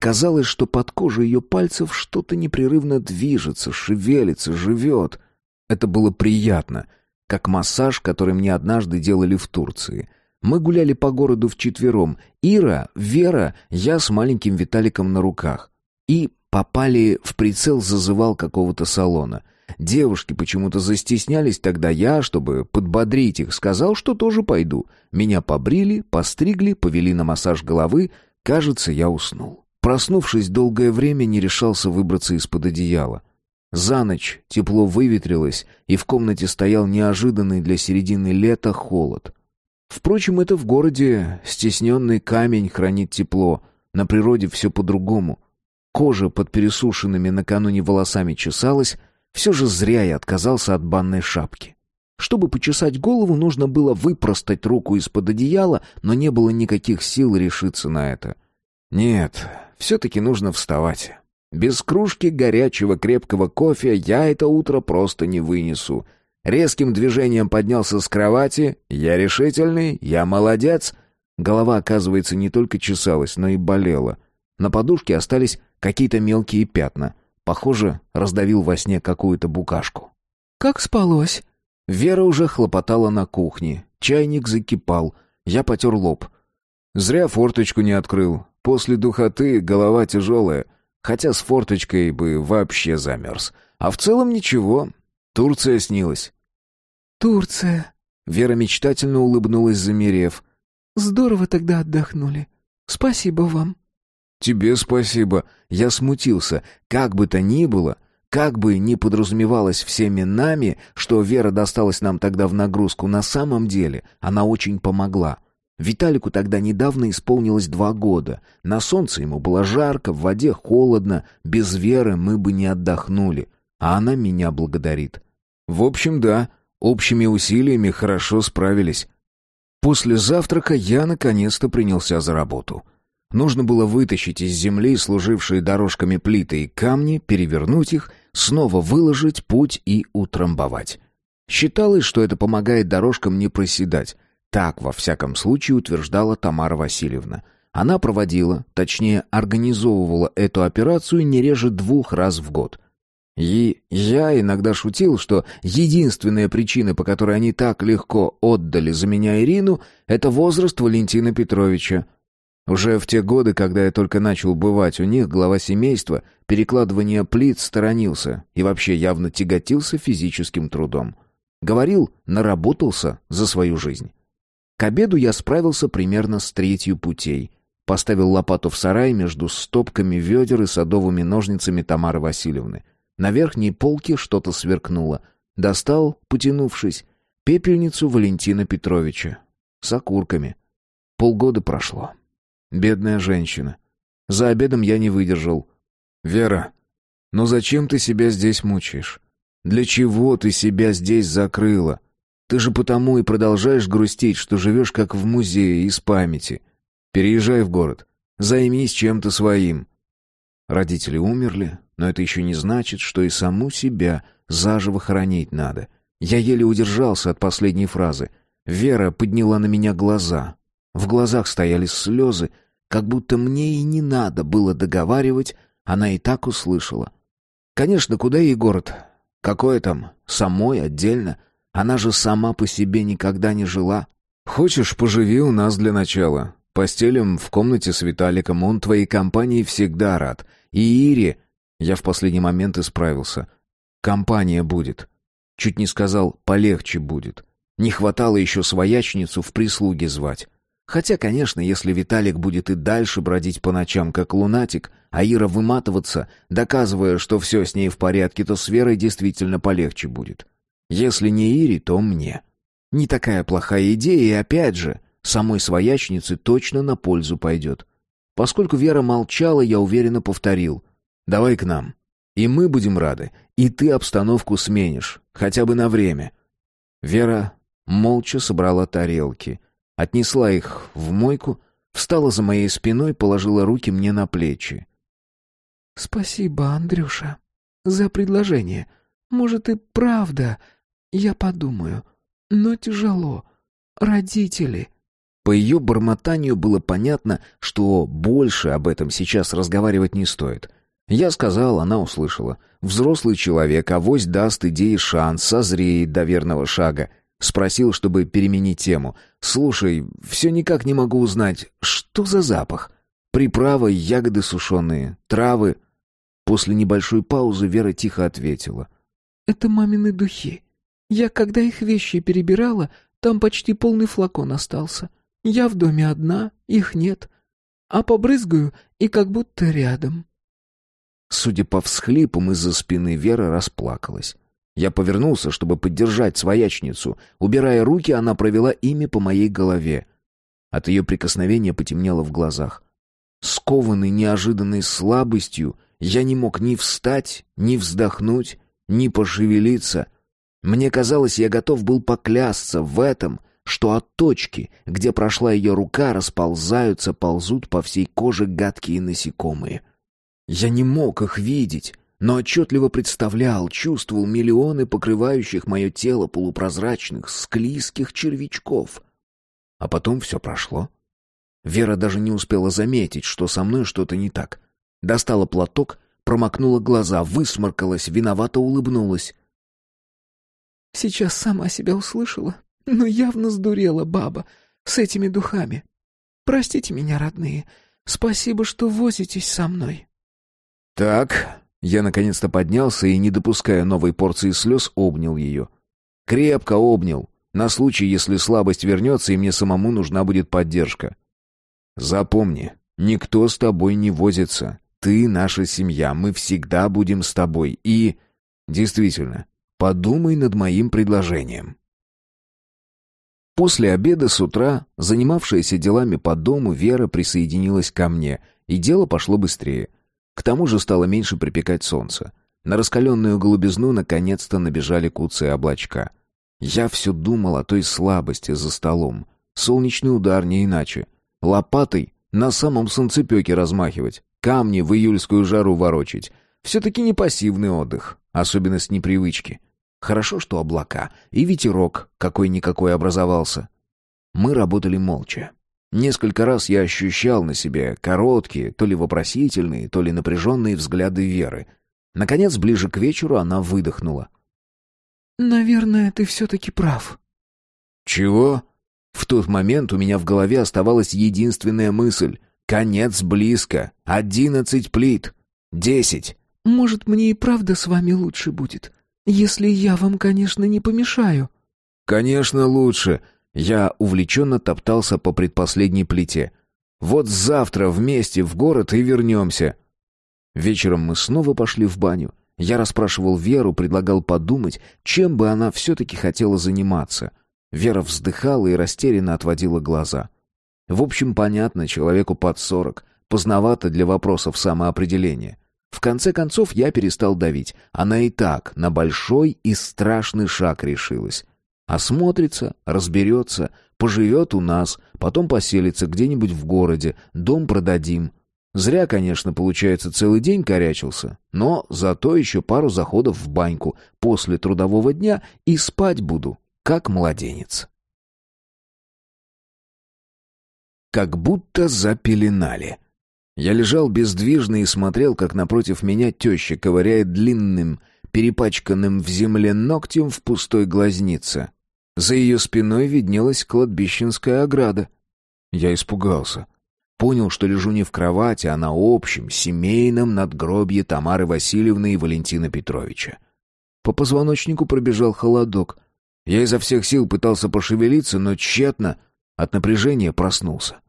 Казалось, что под кожей ее пальцев что-то непрерывно движется, шевелится, живет. Это было приятно, как массаж, который мне однажды делали в Турции. Мы гуляли по городу вчетвером. Ира, Вера, я с маленьким Виталиком на руках. И попали в прицел зазывал какого-то салона. Девушки почему-то застеснялись тогда я, чтобы подбодрить их, сказал, что тоже пойду. Меня побрили, постригли, повели на массаж головы. Кажется, я уснул. Проснувшись, долгое время не решался выбраться из-под одеяла. За ночь тепло выветрилось, и в комнате стоял неожиданный для середины лета холод. Впрочем, это в городе стесненный камень хранит тепло, на природе все по-другому. Кожа под пересушенными накануне волосами чесалась, все же зря я отказался от банной шапки. Чтобы почесать голову, нужно было выпростать руку из-под одеяла, но не было никаких сил решиться на это. Нет, все-таки нужно вставать. Без кружки горячего крепкого кофе я это утро просто не вынесу. Резким движением поднялся с кровати. Я решительный, я молодец. Голова, оказывается, не только чесалась, но и болела. На подушке остались какие-то мелкие пятна. Похоже, раздавил во сне какую-то букашку. «Как спалось?» Вера уже хлопотала на кухне. Чайник закипал. Я потер лоб. Зря форточку не открыл. После духоты голова тяжелая, хотя с форточкой бы вообще замерз. А в целом ничего. Турция снилась. «Турция», — Вера мечтательно улыбнулась, замерев. «Здорово тогда отдохнули. Спасибо вам». «Тебе спасибо». Я смутился. Как бы то ни было, как бы ни подразумевалось всеми нами, что Вера досталась нам тогда в нагрузку, на самом деле она очень помогла. Виталику тогда недавно исполнилось два года. На солнце ему было жарко, в воде холодно. Без Веры мы бы не отдохнули. А она меня благодарит. В общем, да, Общими усилиями хорошо справились. После завтрака я наконец-то принялся за работу. Нужно было вытащить из земли служившие дорожками плиты и камни, перевернуть их, снова выложить путь и утрамбовать. Считалось, что это помогает дорожкам не проседать. Так, во всяком случае, утверждала Тамара Васильевна. Она проводила, точнее, организовывала эту операцию не реже двух раз в год. И я иногда шутил, что единственная причина, по которой они так легко отдали за меня Ирину, это возраст Валентина Петровича. Уже в те годы, когда я только начал бывать у них, глава семейства перекладывания плит сторонился и вообще явно тяготился физическим трудом. Говорил, наработался за свою жизнь. К обеду я справился примерно с третью путей. Поставил лопату в сарай между стопками ведер и садовыми ножницами Тамары Васильевны. На верхней полке что-то сверкнуло. Достал, потянувшись, пепельницу Валентина Петровича. С окурками. Полгода прошло. Бедная женщина. За обедом я не выдержал. «Вера, ну зачем ты себя здесь мучаешь? Для чего ты себя здесь закрыла? Ты же потому и продолжаешь грустить, что живешь как в музее из памяти. Переезжай в город, займись чем-то своим». Родители умерли, но это еще не значит, что и саму себя заживо хоронить надо. Я еле удержался от последней фразы. Вера подняла на меня глаза. В глазах стояли слезы, как будто мне и не надо было договаривать, она и так услышала. Конечно, куда ей город? Какое там? Самой отдельно? Она же сама по себе никогда не жила. Хочешь, поживи у нас для начала. Постелим в комнате с Виталиком, он твоей компании всегда рад. И Ире... Я в последний момент исправился. Компания будет. Чуть не сказал, полегче будет. Не хватало еще своячницу в прислуги звать. Хотя, конечно, если Виталик будет и дальше бродить по ночам, как лунатик, а Ира выматываться, доказывая, что все с ней в порядке, то с Верой действительно полегче будет. Если не Ире, то мне. Не такая плохая идея, и опять же, самой своячнице точно на пользу пойдет. Поскольку Вера молчала, я уверенно повторил. «Давай к нам. И мы будем рады. И ты обстановку сменишь. Хотя бы на время». Вера молча собрала тарелки — Отнесла их в мойку, встала за моей спиной, положила руки мне на плечи. «Спасибо, Андрюша, за предложение. Может, и правда, я подумаю. Но тяжело. Родители...» По ее бормотанию было понятно, что больше об этом сейчас разговаривать не стоит. Я сказал, она услышала. Взрослый человек, авось даст идее шанс, созреет до верного шага. Спросил, чтобы переменить тему. «Слушай, все никак не могу узнать, что за запах? Приправы, ягоды сушеные, травы...» После небольшой паузы Вера тихо ответила. «Это мамины духи. Я, когда их вещи перебирала, там почти полный флакон остался. Я в доме одна, их нет. А побрызгаю, и как будто рядом». Судя по всхлипам, из-за спины Вера расплакалась. Я повернулся, чтобы поддержать своячницу. Убирая руки, она провела ими по моей голове. От ее прикосновения потемнело в глазах. Скованный неожиданной слабостью, я не мог ни встать, ни вздохнуть, ни пошевелиться. Мне казалось, я готов был поклясться в этом, что от точки, где прошла ее рука, расползаются, ползут по всей коже гадкие насекомые. Я не мог их видеть, но отчетливо представлял, чувствовал миллионы покрывающих мое тело полупрозрачных, склизких червячков. А потом все прошло. Вера даже не успела заметить, что со мной что-то не так. Достала платок, промокнула глаза, высморкалась, виновато улыбнулась. «Сейчас сама себя услышала, но явно сдурела баба с этими духами. Простите меня, родные, спасибо, что возитесь со мной». «Так, я наконец-то поднялся и, не допуская новой порции слез, обнял ее. Крепко обнял, на случай, если слабость вернется и мне самому нужна будет поддержка. Запомни, никто с тобой не возится. Ты наша семья, мы всегда будем с тобой. И, действительно, подумай над моим предложением. После обеда с утра, занимавшаяся делами по дому, Вера присоединилась ко мне, и дело пошло быстрее — к тому же стало меньше припекать солнце. На раскаленную голубизну наконец-то набежали куцы облачка. Я все думал о той слабости за столом. Солнечный удар не иначе. Лопатой на самом солнцепеке размахивать, камни в июльскую жару ворочить. Все-таки не пассивный отдых, особенно с непривычки. Хорошо, что облака и ветерок какой-никакой образовался. Мы работали молча. Несколько раз я ощущал на себе короткие, то ли вопросительные, то ли напряженные взгляды Веры. Наконец, ближе к вечеру она выдохнула. «Наверное, ты все-таки прав». «Чего?» В тот момент у меня в голове оставалась единственная мысль. «Конец близко. Одиннадцать плит. Десять». «Может, мне и правда с вами лучше будет, если я вам, конечно, не помешаю». «Конечно, лучше», я увлеченно топтался по предпоследней плите. «Вот завтра вместе в город и вернемся». Вечером мы снова пошли в баню. Я расспрашивал Веру, предлагал подумать, чем бы она все-таки хотела заниматься. Вера вздыхала и растерянно отводила глаза. В общем, понятно, человеку под сорок. Поздновато для вопросов самоопределения. В конце концов, я перестал давить. Она и так на большой и страшный шаг решилась. Осмотрится, разберется, поживет у нас, потом поселится где-нибудь в городе, дом продадим. Зря, конечно, получается, целый день корячился, но зато еще пару заходов в баньку после трудового дня и спать буду, как младенец. Как будто запеленали. Я лежал бездвижно и смотрел, как напротив меня теща ковыряет длинным, перепачканным в земле ногтем в пустой глазнице. За ее спиной виднелась кладбищенская ограда. Я испугался. Понял, что лежу не в кровати, а на общем, семейном надгробье Тамары Васильевны и Валентина Петровича. По позвоночнику пробежал холодок. Я изо всех сил пытался пошевелиться, но тщетно от напряжения проснулся.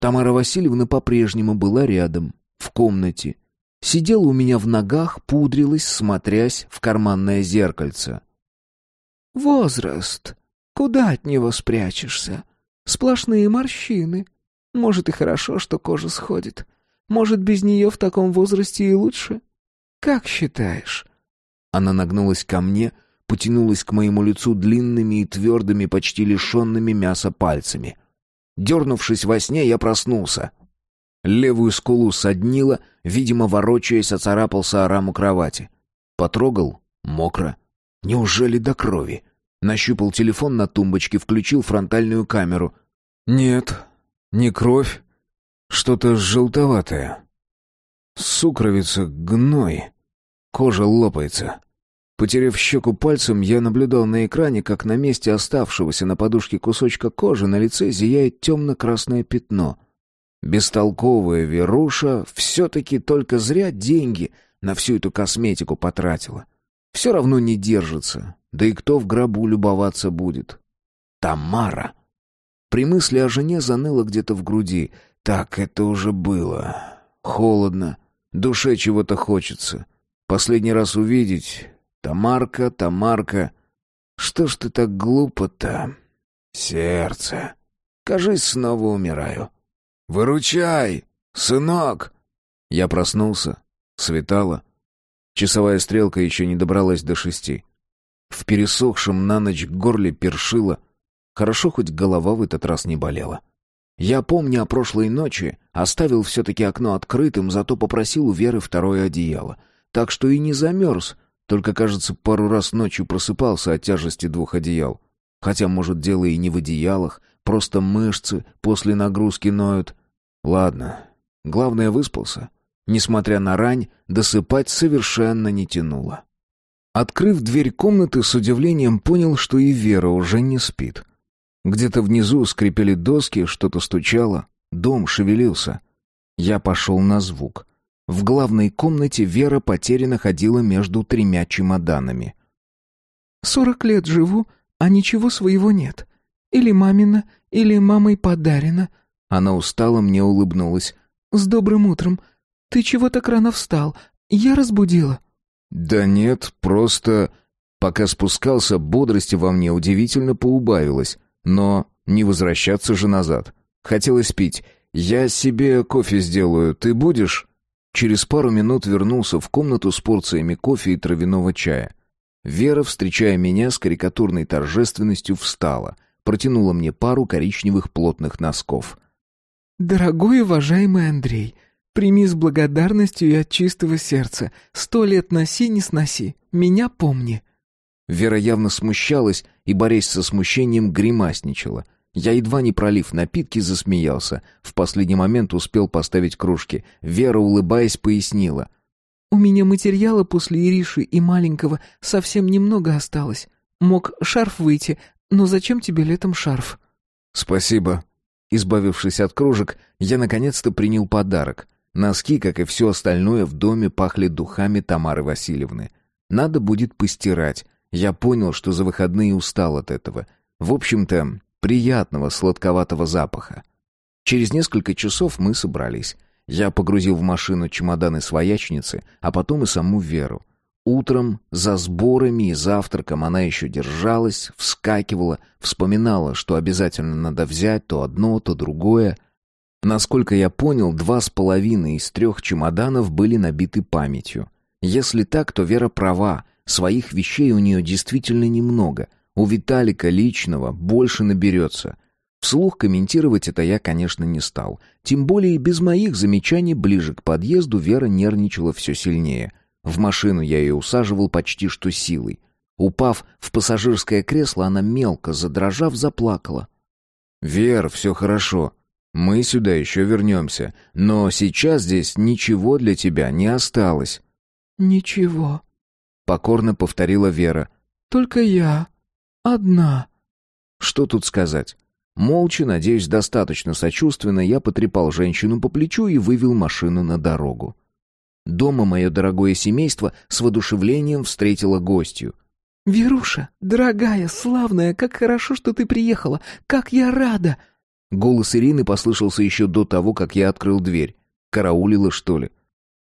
Тамара Васильевна по-прежнему была рядом, в комнате. Сидела у меня в ногах, пудрилась, смотрясь в карманное зеркальце. Возраст. Куда от него спрячешься? Сплошные морщины. Может, и хорошо, что кожа сходит. Может, без нее в таком возрасте и лучше? Как считаешь?» Она нагнулась ко мне, потянулась к моему лицу длинными и твердыми, почти лишенными мяса пальцами. Дернувшись во сне, я проснулся. Левую скулу соднило, видимо, ворочаясь, оцарапался о раму кровати. Потрогал — мокро. Неужели до крови? Нащупал телефон на тумбочке, включил фронтальную камеру. Нет, не кровь. Что-то желтоватое. Сукровица, гной. Кожа лопается. Потеряв щеку пальцем, я наблюдал на экране, как на месте оставшегося на подушке кусочка кожи на лице зияет темно-красное пятно. Бестолковая Веруша все-таки только зря деньги на всю эту косметику потратила. Все равно не держится. Да и кто в гробу любоваться будет? Тамара. При мысли о жене заныло где-то в груди. Так это уже было. Холодно. Душе чего-то хочется. Последний раз увидеть. Тамарка, Тамарка. Что ж ты так глупо-то? Сердце. Кажись, снова умираю. Выручай, сынок. Я проснулся. Светало. Часовая стрелка еще не добралась до шести. В пересохшем на ночь горле першило. Хорошо, хоть голова в этот раз не болела. Я, помню о прошлой ночи, оставил все-таки окно открытым, зато попросил у Веры второе одеяло. Так что и не замерз, только, кажется, пару раз ночью просыпался от тяжести двух одеял. Хотя, может, дело и не в одеялах, просто мышцы после нагрузки ноют. Ладно, главное, выспался. Несмотря на рань, досыпать совершенно не тянуло. Открыв дверь комнаты, с удивлением понял, что и Вера уже не спит. Где-то внизу скрипели доски, что-то стучало, дом шевелился. Я пошел на звук. В главной комнате Вера потерянно ходила между тремя чемоданами. «Сорок лет живу, а ничего своего нет. Или мамина, или мамой подарено». Она устало мне улыбнулась. «С добрым утром. «Ты чего так рано встал? Я разбудила». «Да нет, просто...» Пока спускался, бодрости во мне удивительно поубавилось. Но не возвращаться же назад. Хотелось пить. «Я себе кофе сделаю, ты будешь?» Через пару минут вернулся в комнату с порциями кофе и травяного чая. Вера, встречая меня с карикатурной торжественностью, встала, протянула мне пару коричневых плотных носков. «Дорогой и уважаемый Андрей, прими с благодарностью и от чистого сердца. Сто лет носи, не сноси. Меня помни». Вера явно смущалась и, борясь со смущением, гримасничала. Я, едва не пролив напитки, засмеялся. В последний момент успел поставить кружки. Вера, улыбаясь, пояснила. «У меня материала после Ириши и маленького совсем немного осталось. Мог шарф выйти, но зачем тебе летом шарф?» «Спасибо». Избавившись от кружек, я наконец-то принял подарок. Носки, как и все остальное, в доме пахли духами Тамары Васильевны. Надо будет постирать. Я понял, что за выходные устал от этого. В общем-то, приятного сладковатого запаха. Через несколько часов мы собрались. Я погрузил в машину чемоданы своячницы, а потом и саму Веру. Утром, за сборами и завтраком она еще держалась, вскакивала, вспоминала, что обязательно надо взять то одно, то другое. Насколько я понял, два с половиной из трех чемоданов были набиты памятью. Если так, то Вера права, Своих вещей у нее действительно немного. У Виталика личного больше наберется. Вслух комментировать это я, конечно, не стал. Тем более без моих замечаний ближе к подъезду Вера нервничала все сильнее. В машину я ее усаживал почти что силой. Упав в пассажирское кресло, она мелко, задрожав, заплакала. «Вер, все хорошо. Мы сюда еще вернемся. Но сейчас здесь ничего для тебя не осталось». «Ничего», покорно повторила Вера. Только я одна. Что тут сказать? Молча, надеюсь, достаточно сочувственно, я потрепал женщину по плечу и вывел машину на дорогу. Дома мое дорогое семейство с воодушевлением встретило гостью. «Веруша, дорогая, славная, как хорошо, что ты приехала! Как я рада!» Голос Ирины послышался еще до того, как я открыл дверь. Караулила, что ли?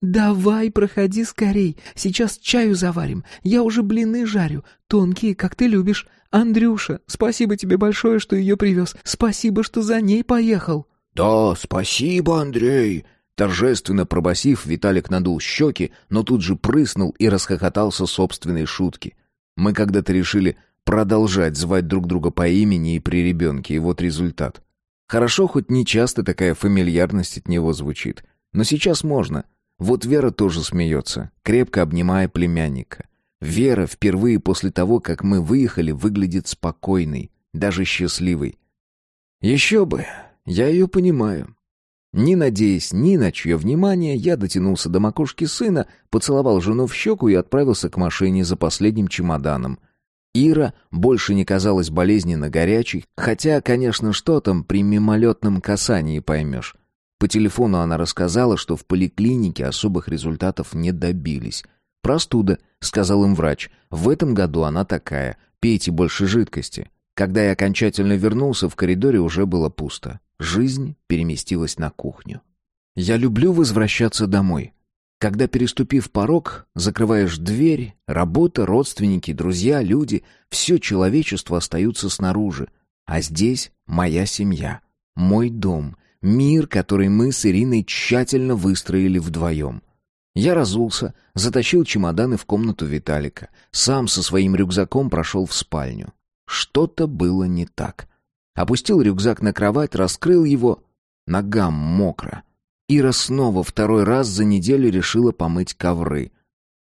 «Давай, проходи скорей, сейчас чаю заварим, я уже блины жарю, тонкие, как ты любишь. Андрюша, спасибо тебе большое, что ее привез, спасибо, что за ней поехал». «Да, спасибо, Андрей!» Торжественно пробасив, Виталик надул щеки, но тут же прыснул и расхохотался собственной шутки. Мы когда-то решили продолжать звать друг друга по имени и при ребенке, и вот результат. Хорошо, хоть не часто такая фамильярность от него звучит. Но сейчас можно — вот Вера тоже смеется, крепко обнимая племянника. Вера впервые после того, как мы выехали, выглядит спокойной, даже счастливой. Еще бы, я ее понимаю. Не надеясь ни на чье внимание, я дотянулся до макушки сына, поцеловал жену в щеку и отправился к машине за последним чемоданом. Ира больше не казалась болезненно горячей, хотя, конечно, что там при мимолетном касании поймешь. По телефону она рассказала, что в поликлинике особых результатов не добились. «Простуда», — сказал им врач. «В этом году она такая. Пейте больше жидкости». Когда я окончательно вернулся, в коридоре уже было пусто. Жизнь переместилась на кухню. Я люблю возвращаться домой. Когда, переступив порог, закрываешь дверь, работа, родственники, друзья, люди, все человечество остаются снаружи. А здесь моя семья, мой дом — Мир, который мы с Ириной тщательно выстроили вдвоем. Я разулся, затащил чемоданы в комнату Виталика. Сам со своим рюкзаком прошел в спальню. Что-то было не так. Опустил рюкзак на кровать, раскрыл его. Ногам мокро. Ира снова второй раз за неделю решила помыть ковры.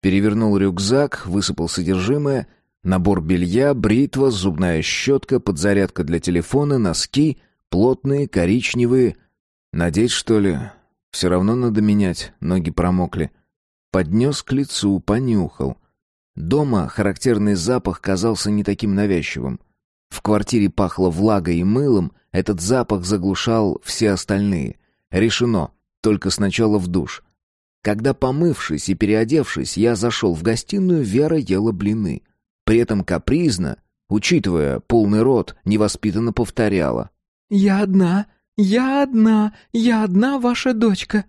Перевернул рюкзак, высыпал содержимое. Набор белья, бритва, зубная щетка, подзарядка для телефона, носки, плотные, коричневые. Надеть, что ли? Все равно надо менять, ноги промокли. Поднес к лицу, понюхал. Дома характерный запах казался не таким навязчивым. В квартире пахло влагой и мылом, этот запах заглушал все остальные. Решено, только сначала в душ. Когда, помывшись и переодевшись, я зашел в гостиную, Вера ела блины. При этом капризно, учитывая полный рот, невоспитанно повторяла. «Я одна, я одна, я одна ваша дочка».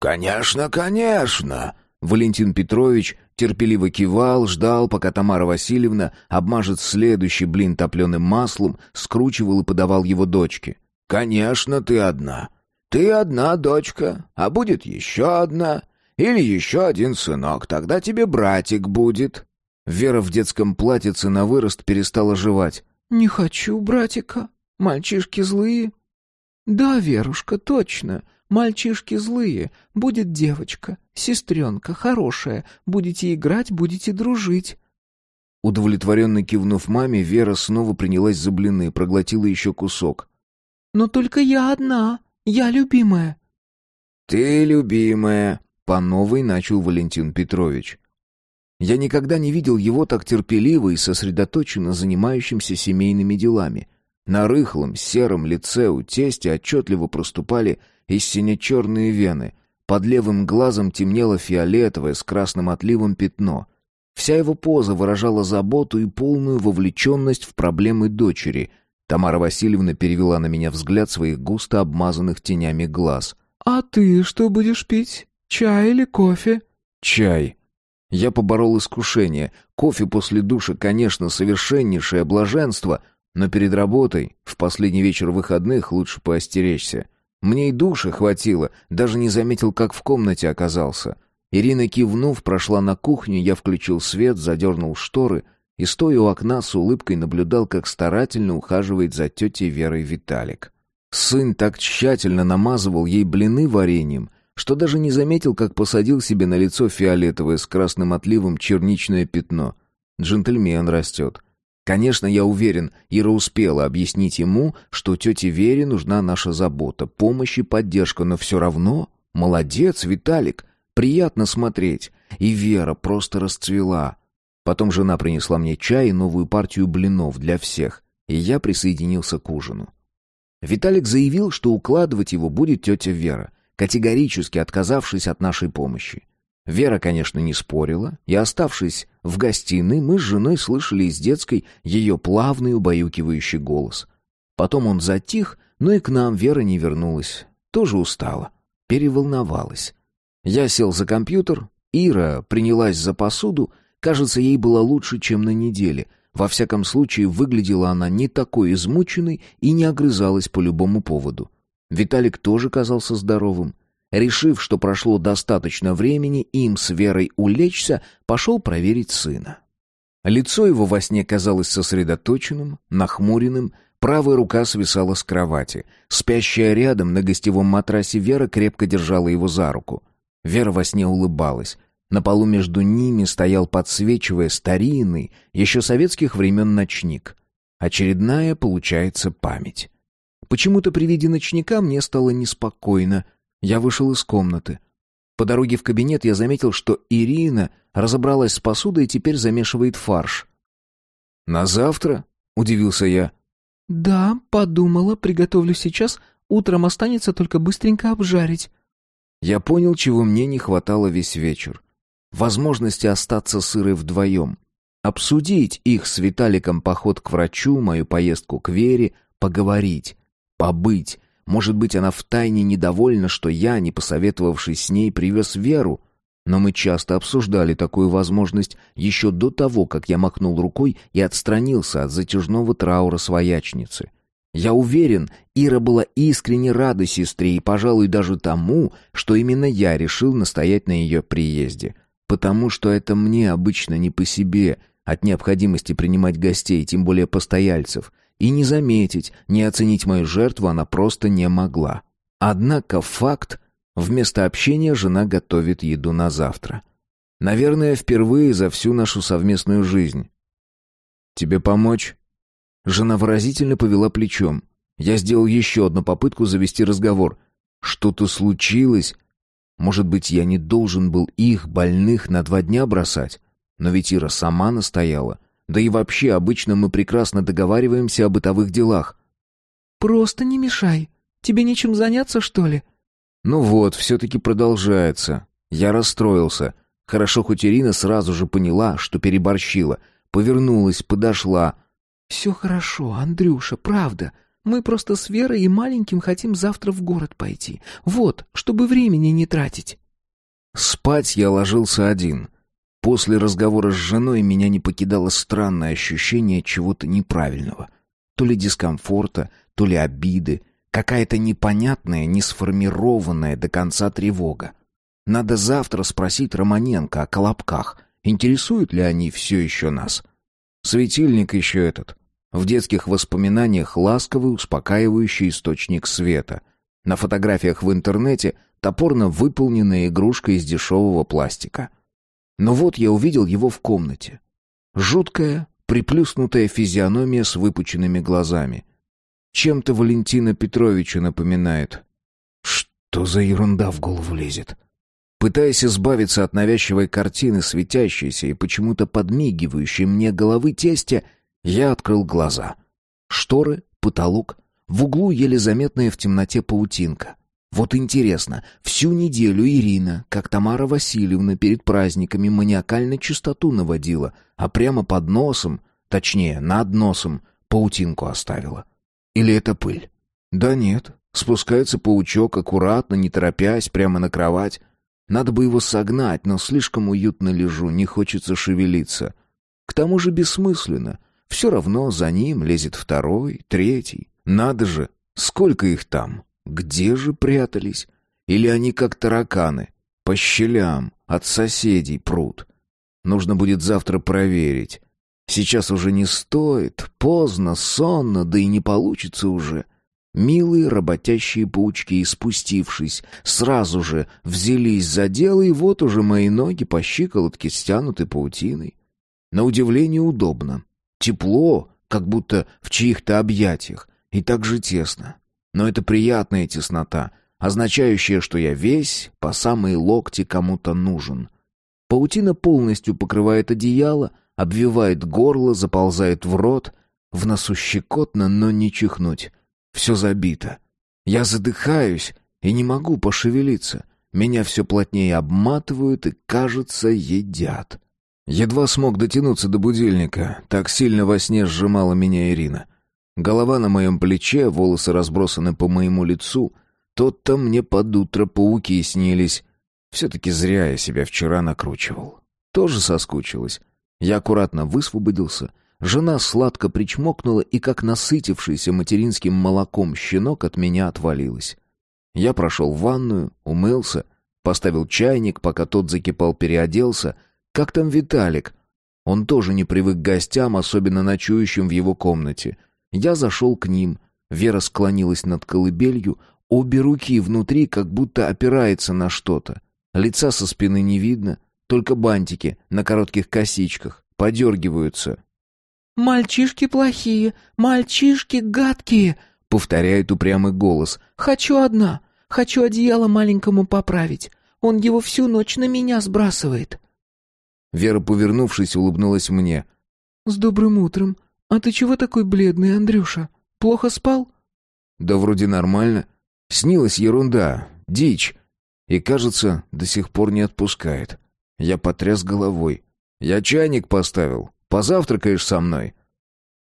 «Конечно, конечно!» Валентин Петрович терпеливо кивал, ждал, пока Тамара Васильевна обмажет следующий блин топленым маслом, скручивал и подавал его дочке. «Конечно, ты одна. Ты одна дочка, а будет еще одна. Или еще один сынок, тогда тебе братик будет». Вера в детском платьице на вырост перестала жевать. «Не хочу, братика. Мальчишки злые». «Да, Верушка, точно. Мальчишки злые. Будет девочка, сестренка, хорошая. Будете играть, будете дружить». Удовлетворенно кивнув маме, Вера снова принялась за блины, проглотила еще кусок. «Но только я одна. Я любимая». «Ты любимая», — по новой начал Валентин Петрович. Я никогда не видел его так терпеливо и сосредоточенно занимающимся семейными делами. На рыхлом, сером лице у тестя отчетливо проступали из сине-черные вены. Под левым глазом темнело фиолетовое с красным отливом пятно. Вся его поза выражала заботу и полную вовлеченность в проблемы дочери. Тамара Васильевна перевела на меня взгляд своих густо обмазанных тенями глаз. «А ты что будешь пить? Чай или кофе?» «Чай», я поборол искушение. Кофе после душа, конечно, совершеннейшее блаженство, но перед работой, в последний вечер выходных, лучше поостеречься. Мне и душа хватило, даже не заметил, как в комнате оказался. Ирина, кивнув, прошла на кухню, я включил свет, задернул шторы и, стоя у окна, с улыбкой наблюдал, как старательно ухаживает за тетей Верой Виталик. Сын так тщательно намазывал ей блины вареньем, что даже не заметил, как посадил себе на лицо фиолетовое с красным отливом черничное пятно. Джентльмен растет. Конечно, я уверен, Ира успела объяснить ему, что тете Вере нужна наша забота, помощь и поддержка, но все равно... Молодец, Виталик, приятно смотреть. И Вера просто расцвела. Потом жена принесла мне чай и новую партию блинов для всех, и я присоединился к ужину. Виталик заявил, что укладывать его будет тетя Вера категорически отказавшись от нашей помощи. Вера, конечно, не спорила, и, оставшись в гостиной, мы с женой слышали из детской ее плавный убаюкивающий голос. Потом он затих, но и к нам Вера не вернулась. Тоже устала, переволновалась. Я сел за компьютер, Ира принялась за посуду, кажется, ей было лучше, чем на неделе. Во всяком случае, выглядела она не такой измученной и не огрызалась по любому поводу. Виталик тоже казался здоровым. Решив, что прошло достаточно времени им с Верой улечься, пошел проверить сына. Лицо его во сне казалось сосредоточенным, нахмуренным, правая рука свисала с кровати. Спящая рядом на гостевом матрасе Вера крепко держала его за руку. Вера во сне улыбалась. На полу между ними стоял, подсвечивая, старинный, еще советских времен ночник. Очередная, получается, память. Почему-то при виде ночника мне стало неспокойно. Я вышел из комнаты. По дороге в кабинет я заметил, что Ирина разобралась с посудой и теперь замешивает фарш. «На завтра?» — удивился я. «Да, подумала, приготовлю сейчас. Утром останется только быстренько обжарить». Я понял, чего мне не хватало весь вечер. Возможности остаться с Ирой вдвоем. Обсудить их с Виталиком поход к врачу, мою поездку к Вере, поговорить. Побыть. Может быть, она втайне недовольна, что я, не посоветовавшись с ней, привез Веру. Но мы часто обсуждали такую возможность еще до того, как я махнул рукой и отстранился от затяжного траура своячницы. Я уверен, Ира была искренне рада сестре и, пожалуй, даже тому, что именно я решил настоять на ее приезде. Потому что это мне обычно не по себе, от необходимости принимать гостей, тем более постояльцев — и не заметить, не оценить мою жертву она просто не могла. Однако факт, вместо общения жена готовит еду на завтра. Наверное, впервые за всю нашу совместную жизнь. «Тебе помочь?» Жена выразительно повела плечом. Я сделал еще одну попытку завести разговор. «Что-то случилось?» Может быть, я не должен был их, больных, на два дня бросать? Но ведь Ира сама настояла. Да и вообще, обычно мы прекрасно договариваемся о бытовых делах. «Просто не мешай. Тебе нечем заняться, что ли?» Ну вот, все-таки продолжается. Я расстроился. Хорошо, хоть Ирина сразу же поняла, что переборщила. Повернулась, подошла. «Все хорошо, Андрюша, правда. Мы просто с Верой и маленьким хотим завтра в город пойти. Вот, чтобы времени не тратить». Спать я ложился один. После разговора с женой меня не покидало странное ощущение чего-то неправильного. То ли дискомфорта, то ли обиды, какая-то непонятная, не сформированная до конца тревога. Надо завтра спросить Романенко о колобках. Интересуют ли они все еще нас? Светильник еще этот. В детских воспоминаниях ласковый, успокаивающий источник света. На фотографиях в интернете топорно выполненная игрушка из дешевого пластика. Но вот я увидел его в комнате. Жуткая, приплюснутая физиономия с выпученными глазами. Чем-то Валентина Петровича напоминает. Что за ерунда в голову лезет? Пытаясь избавиться от навязчивой картины, светящейся и почему-то подмигивающей мне головы тестя, я открыл глаза. Шторы, потолок, в углу еле заметная в темноте паутинка. Вот интересно, всю неделю Ирина, как Тамара Васильевна перед праздниками маниакально чистоту наводила, а прямо под носом, точнее, над носом, паутинку оставила. Или это пыль? Да нет, спускается паучок аккуратно, не торопясь, прямо на кровать. Надо бы его согнать, но слишком уютно лежу, не хочется шевелиться. К тому же бессмысленно. Все равно за ним лезет второй, третий. Надо же, сколько их там? Где же прятались? Или они как тараканы? По щелям, от соседей прут. Нужно будет завтра проверить. Сейчас уже не стоит, поздно, сонно, да и не получится уже. Милые работящие паучки, спустившись, сразу же взялись за дело, и вот уже мои ноги по щиколотке стянуты паутиной. На удивление удобно. Тепло, как будто в чьих-то объятиях, и так же тесно. Но это приятная теснота, означающая, что я весь по самые локти кому-то нужен. Паутина полностью покрывает одеяло, обвивает горло, заползает в рот. В носу щекотно, но не чихнуть. Все забито. Я задыхаюсь и не могу пошевелиться. Меня все плотнее обматывают и, кажется, едят. Едва смог дотянуться до будильника. Так сильно во сне сжимала меня Ирина. Голова на моем плече, волосы разбросаны по моему лицу. Тот-то мне под утро пауки снились. Все-таки зря я себя вчера накручивал. Тоже соскучилась. Я аккуратно высвободился. Жена сладко причмокнула, и как насытившийся материнским молоком щенок от меня отвалилась. Я прошел в ванную, умылся, поставил чайник, пока тот закипал, переоделся. Как там Виталик? Он тоже не привык к гостям, особенно ночующим в его комнате — я зашел к ним. Вера склонилась над колыбелью, обе руки внутри как будто опирается на что-то. Лица со спины не видно, только бантики на коротких косичках подергиваются. «Мальчишки плохие, мальчишки гадкие», — повторяет упрямый голос. «Хочу одна, хочу одеяло маленькому поправить. Он его всю ночь на меня сбрасывает». Вера, повернувшись, улыбнулась мне. «С добрым утром. «А ты чего такой бледный, Андрюша? Плохо спал?» «Да вроде нормально. Снилась ерунда, дичь. И, кажется, до сих пор не отпускает. Я потряс головой. Я чайник поставил. Позавтракаешь со мной?»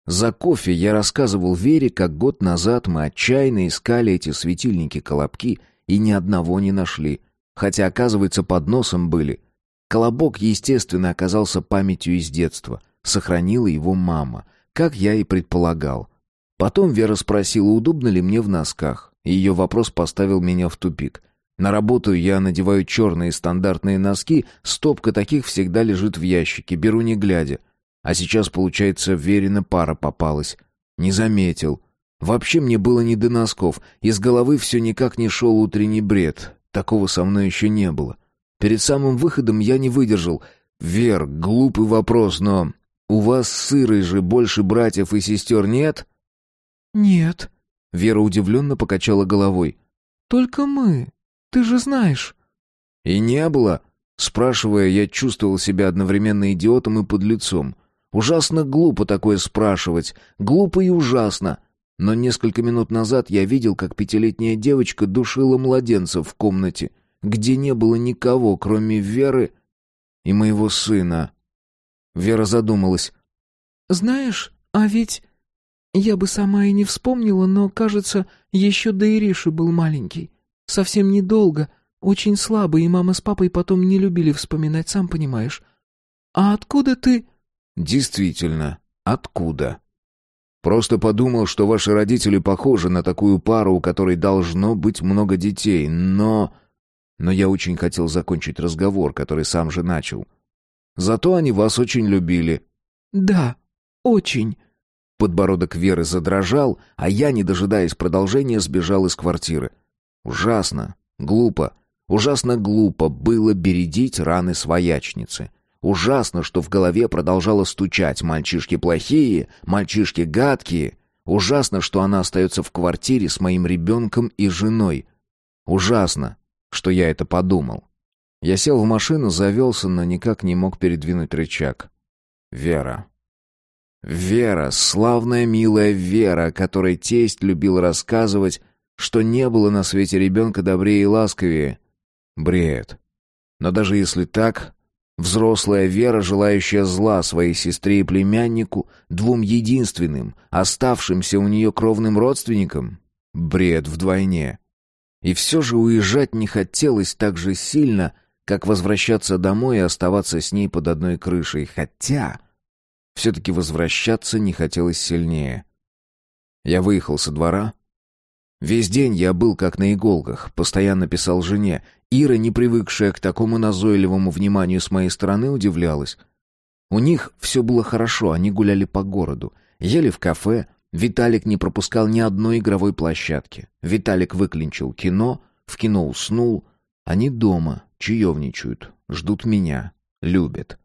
За кофе я рассказывал Вере, как год назад мы отчаянно искали эти светильники-колобки и ни одного не нашли, хотя, оказывается, под носом были. Колобок, естественно, оказался памятью из детства. Сохранила его мама — как я и предполагал. Потом Вера спросила, удобно ли мне в носках. Ее вопрос поставил меня в тупик. На работу я надеваю черные стандартные носки, стопка таких всегда лежит в ящике, беру не глядя. А сейчас, получается, Верина пара попалась. Не заметил. Вообще мне было не до носков, из головы все никак не шел утренний бред. Такого со мной еще не было. Перед самым выходом я не выдержал. «Вер, глупый вопрос, но «У вас с Ирой же больше братьев и сестер нет?» «Нет». Вера удивленно покачала головой. «Только мы. Ты же знаешь». «И не было?» Спрашивая, я чувствовал себя одновременно идиотом и подлецом. Ужасно глупо такое спрашивать. Глупо и ужасно. Но несколько минут назад я видел, как пятилетняя девочка душила младенца в комнате, где не было никого, кроме Веры и моего сына. Вера задумалась. «Знаешь, а ведь... Я бы сама и не вспомнила, но, кажется, еще до Ириши был маленький. Совсем недолго, очень слабый, и мама с папой потом не любили вспоминать, сам понимаешь. А откуда ты...» «Действительно, откуда?» «Просто подумал, что ваши родители похожи на такую пару, у которой должно быть много детей, но...» Но я очень хотел закончить разговор, который сам же начал. Зато они вас очень любили». «Да, очень». Подбородок Веры задрожал, а я, не дожидаясь продолжения, сбежал из квартиры. Ужасно, глупо, ужасно глупо было бередить раны своячницы. Ужасно, что в голове продолжало стучать «мальчишки плохие», «мальчишки гадкие». Ужасно, что она остается в квартире с моим ребенком и женой. Ужасно, что я это подумал. Я сел в машину, завелся, но никак не мог передвинуть рычаг. Вера. Вера, славная милая Вера, о которой тесть любил рассказывать, что не было на свете ребенка добрее и ласковее. Бред. Но даже если так, взрослая Вера, желающая зла своей сестре и племяннику, двум единственным, оставшимся у нее кровным родственникам, бред вдвойне. И все же уезжать не хотелось так же сильно, как возвращаться домой и оставаться с ней под одной крышей, хотя все-таки возвращаться не хотелось сильнее. Я выехал со двора, Весь день я был как на иголках, постоянно писал жене. Ира, не привыкшая к такому назойливому вниманию с моей стороны, удивлялась. У них все было хорошо, они гуляли по городу, ели в кафе, Виталик не пропускал ни одной игровой площадки. Виталик выклинчил кино, в кино уснул. Они дома, чаевничают, ждут меня, любят.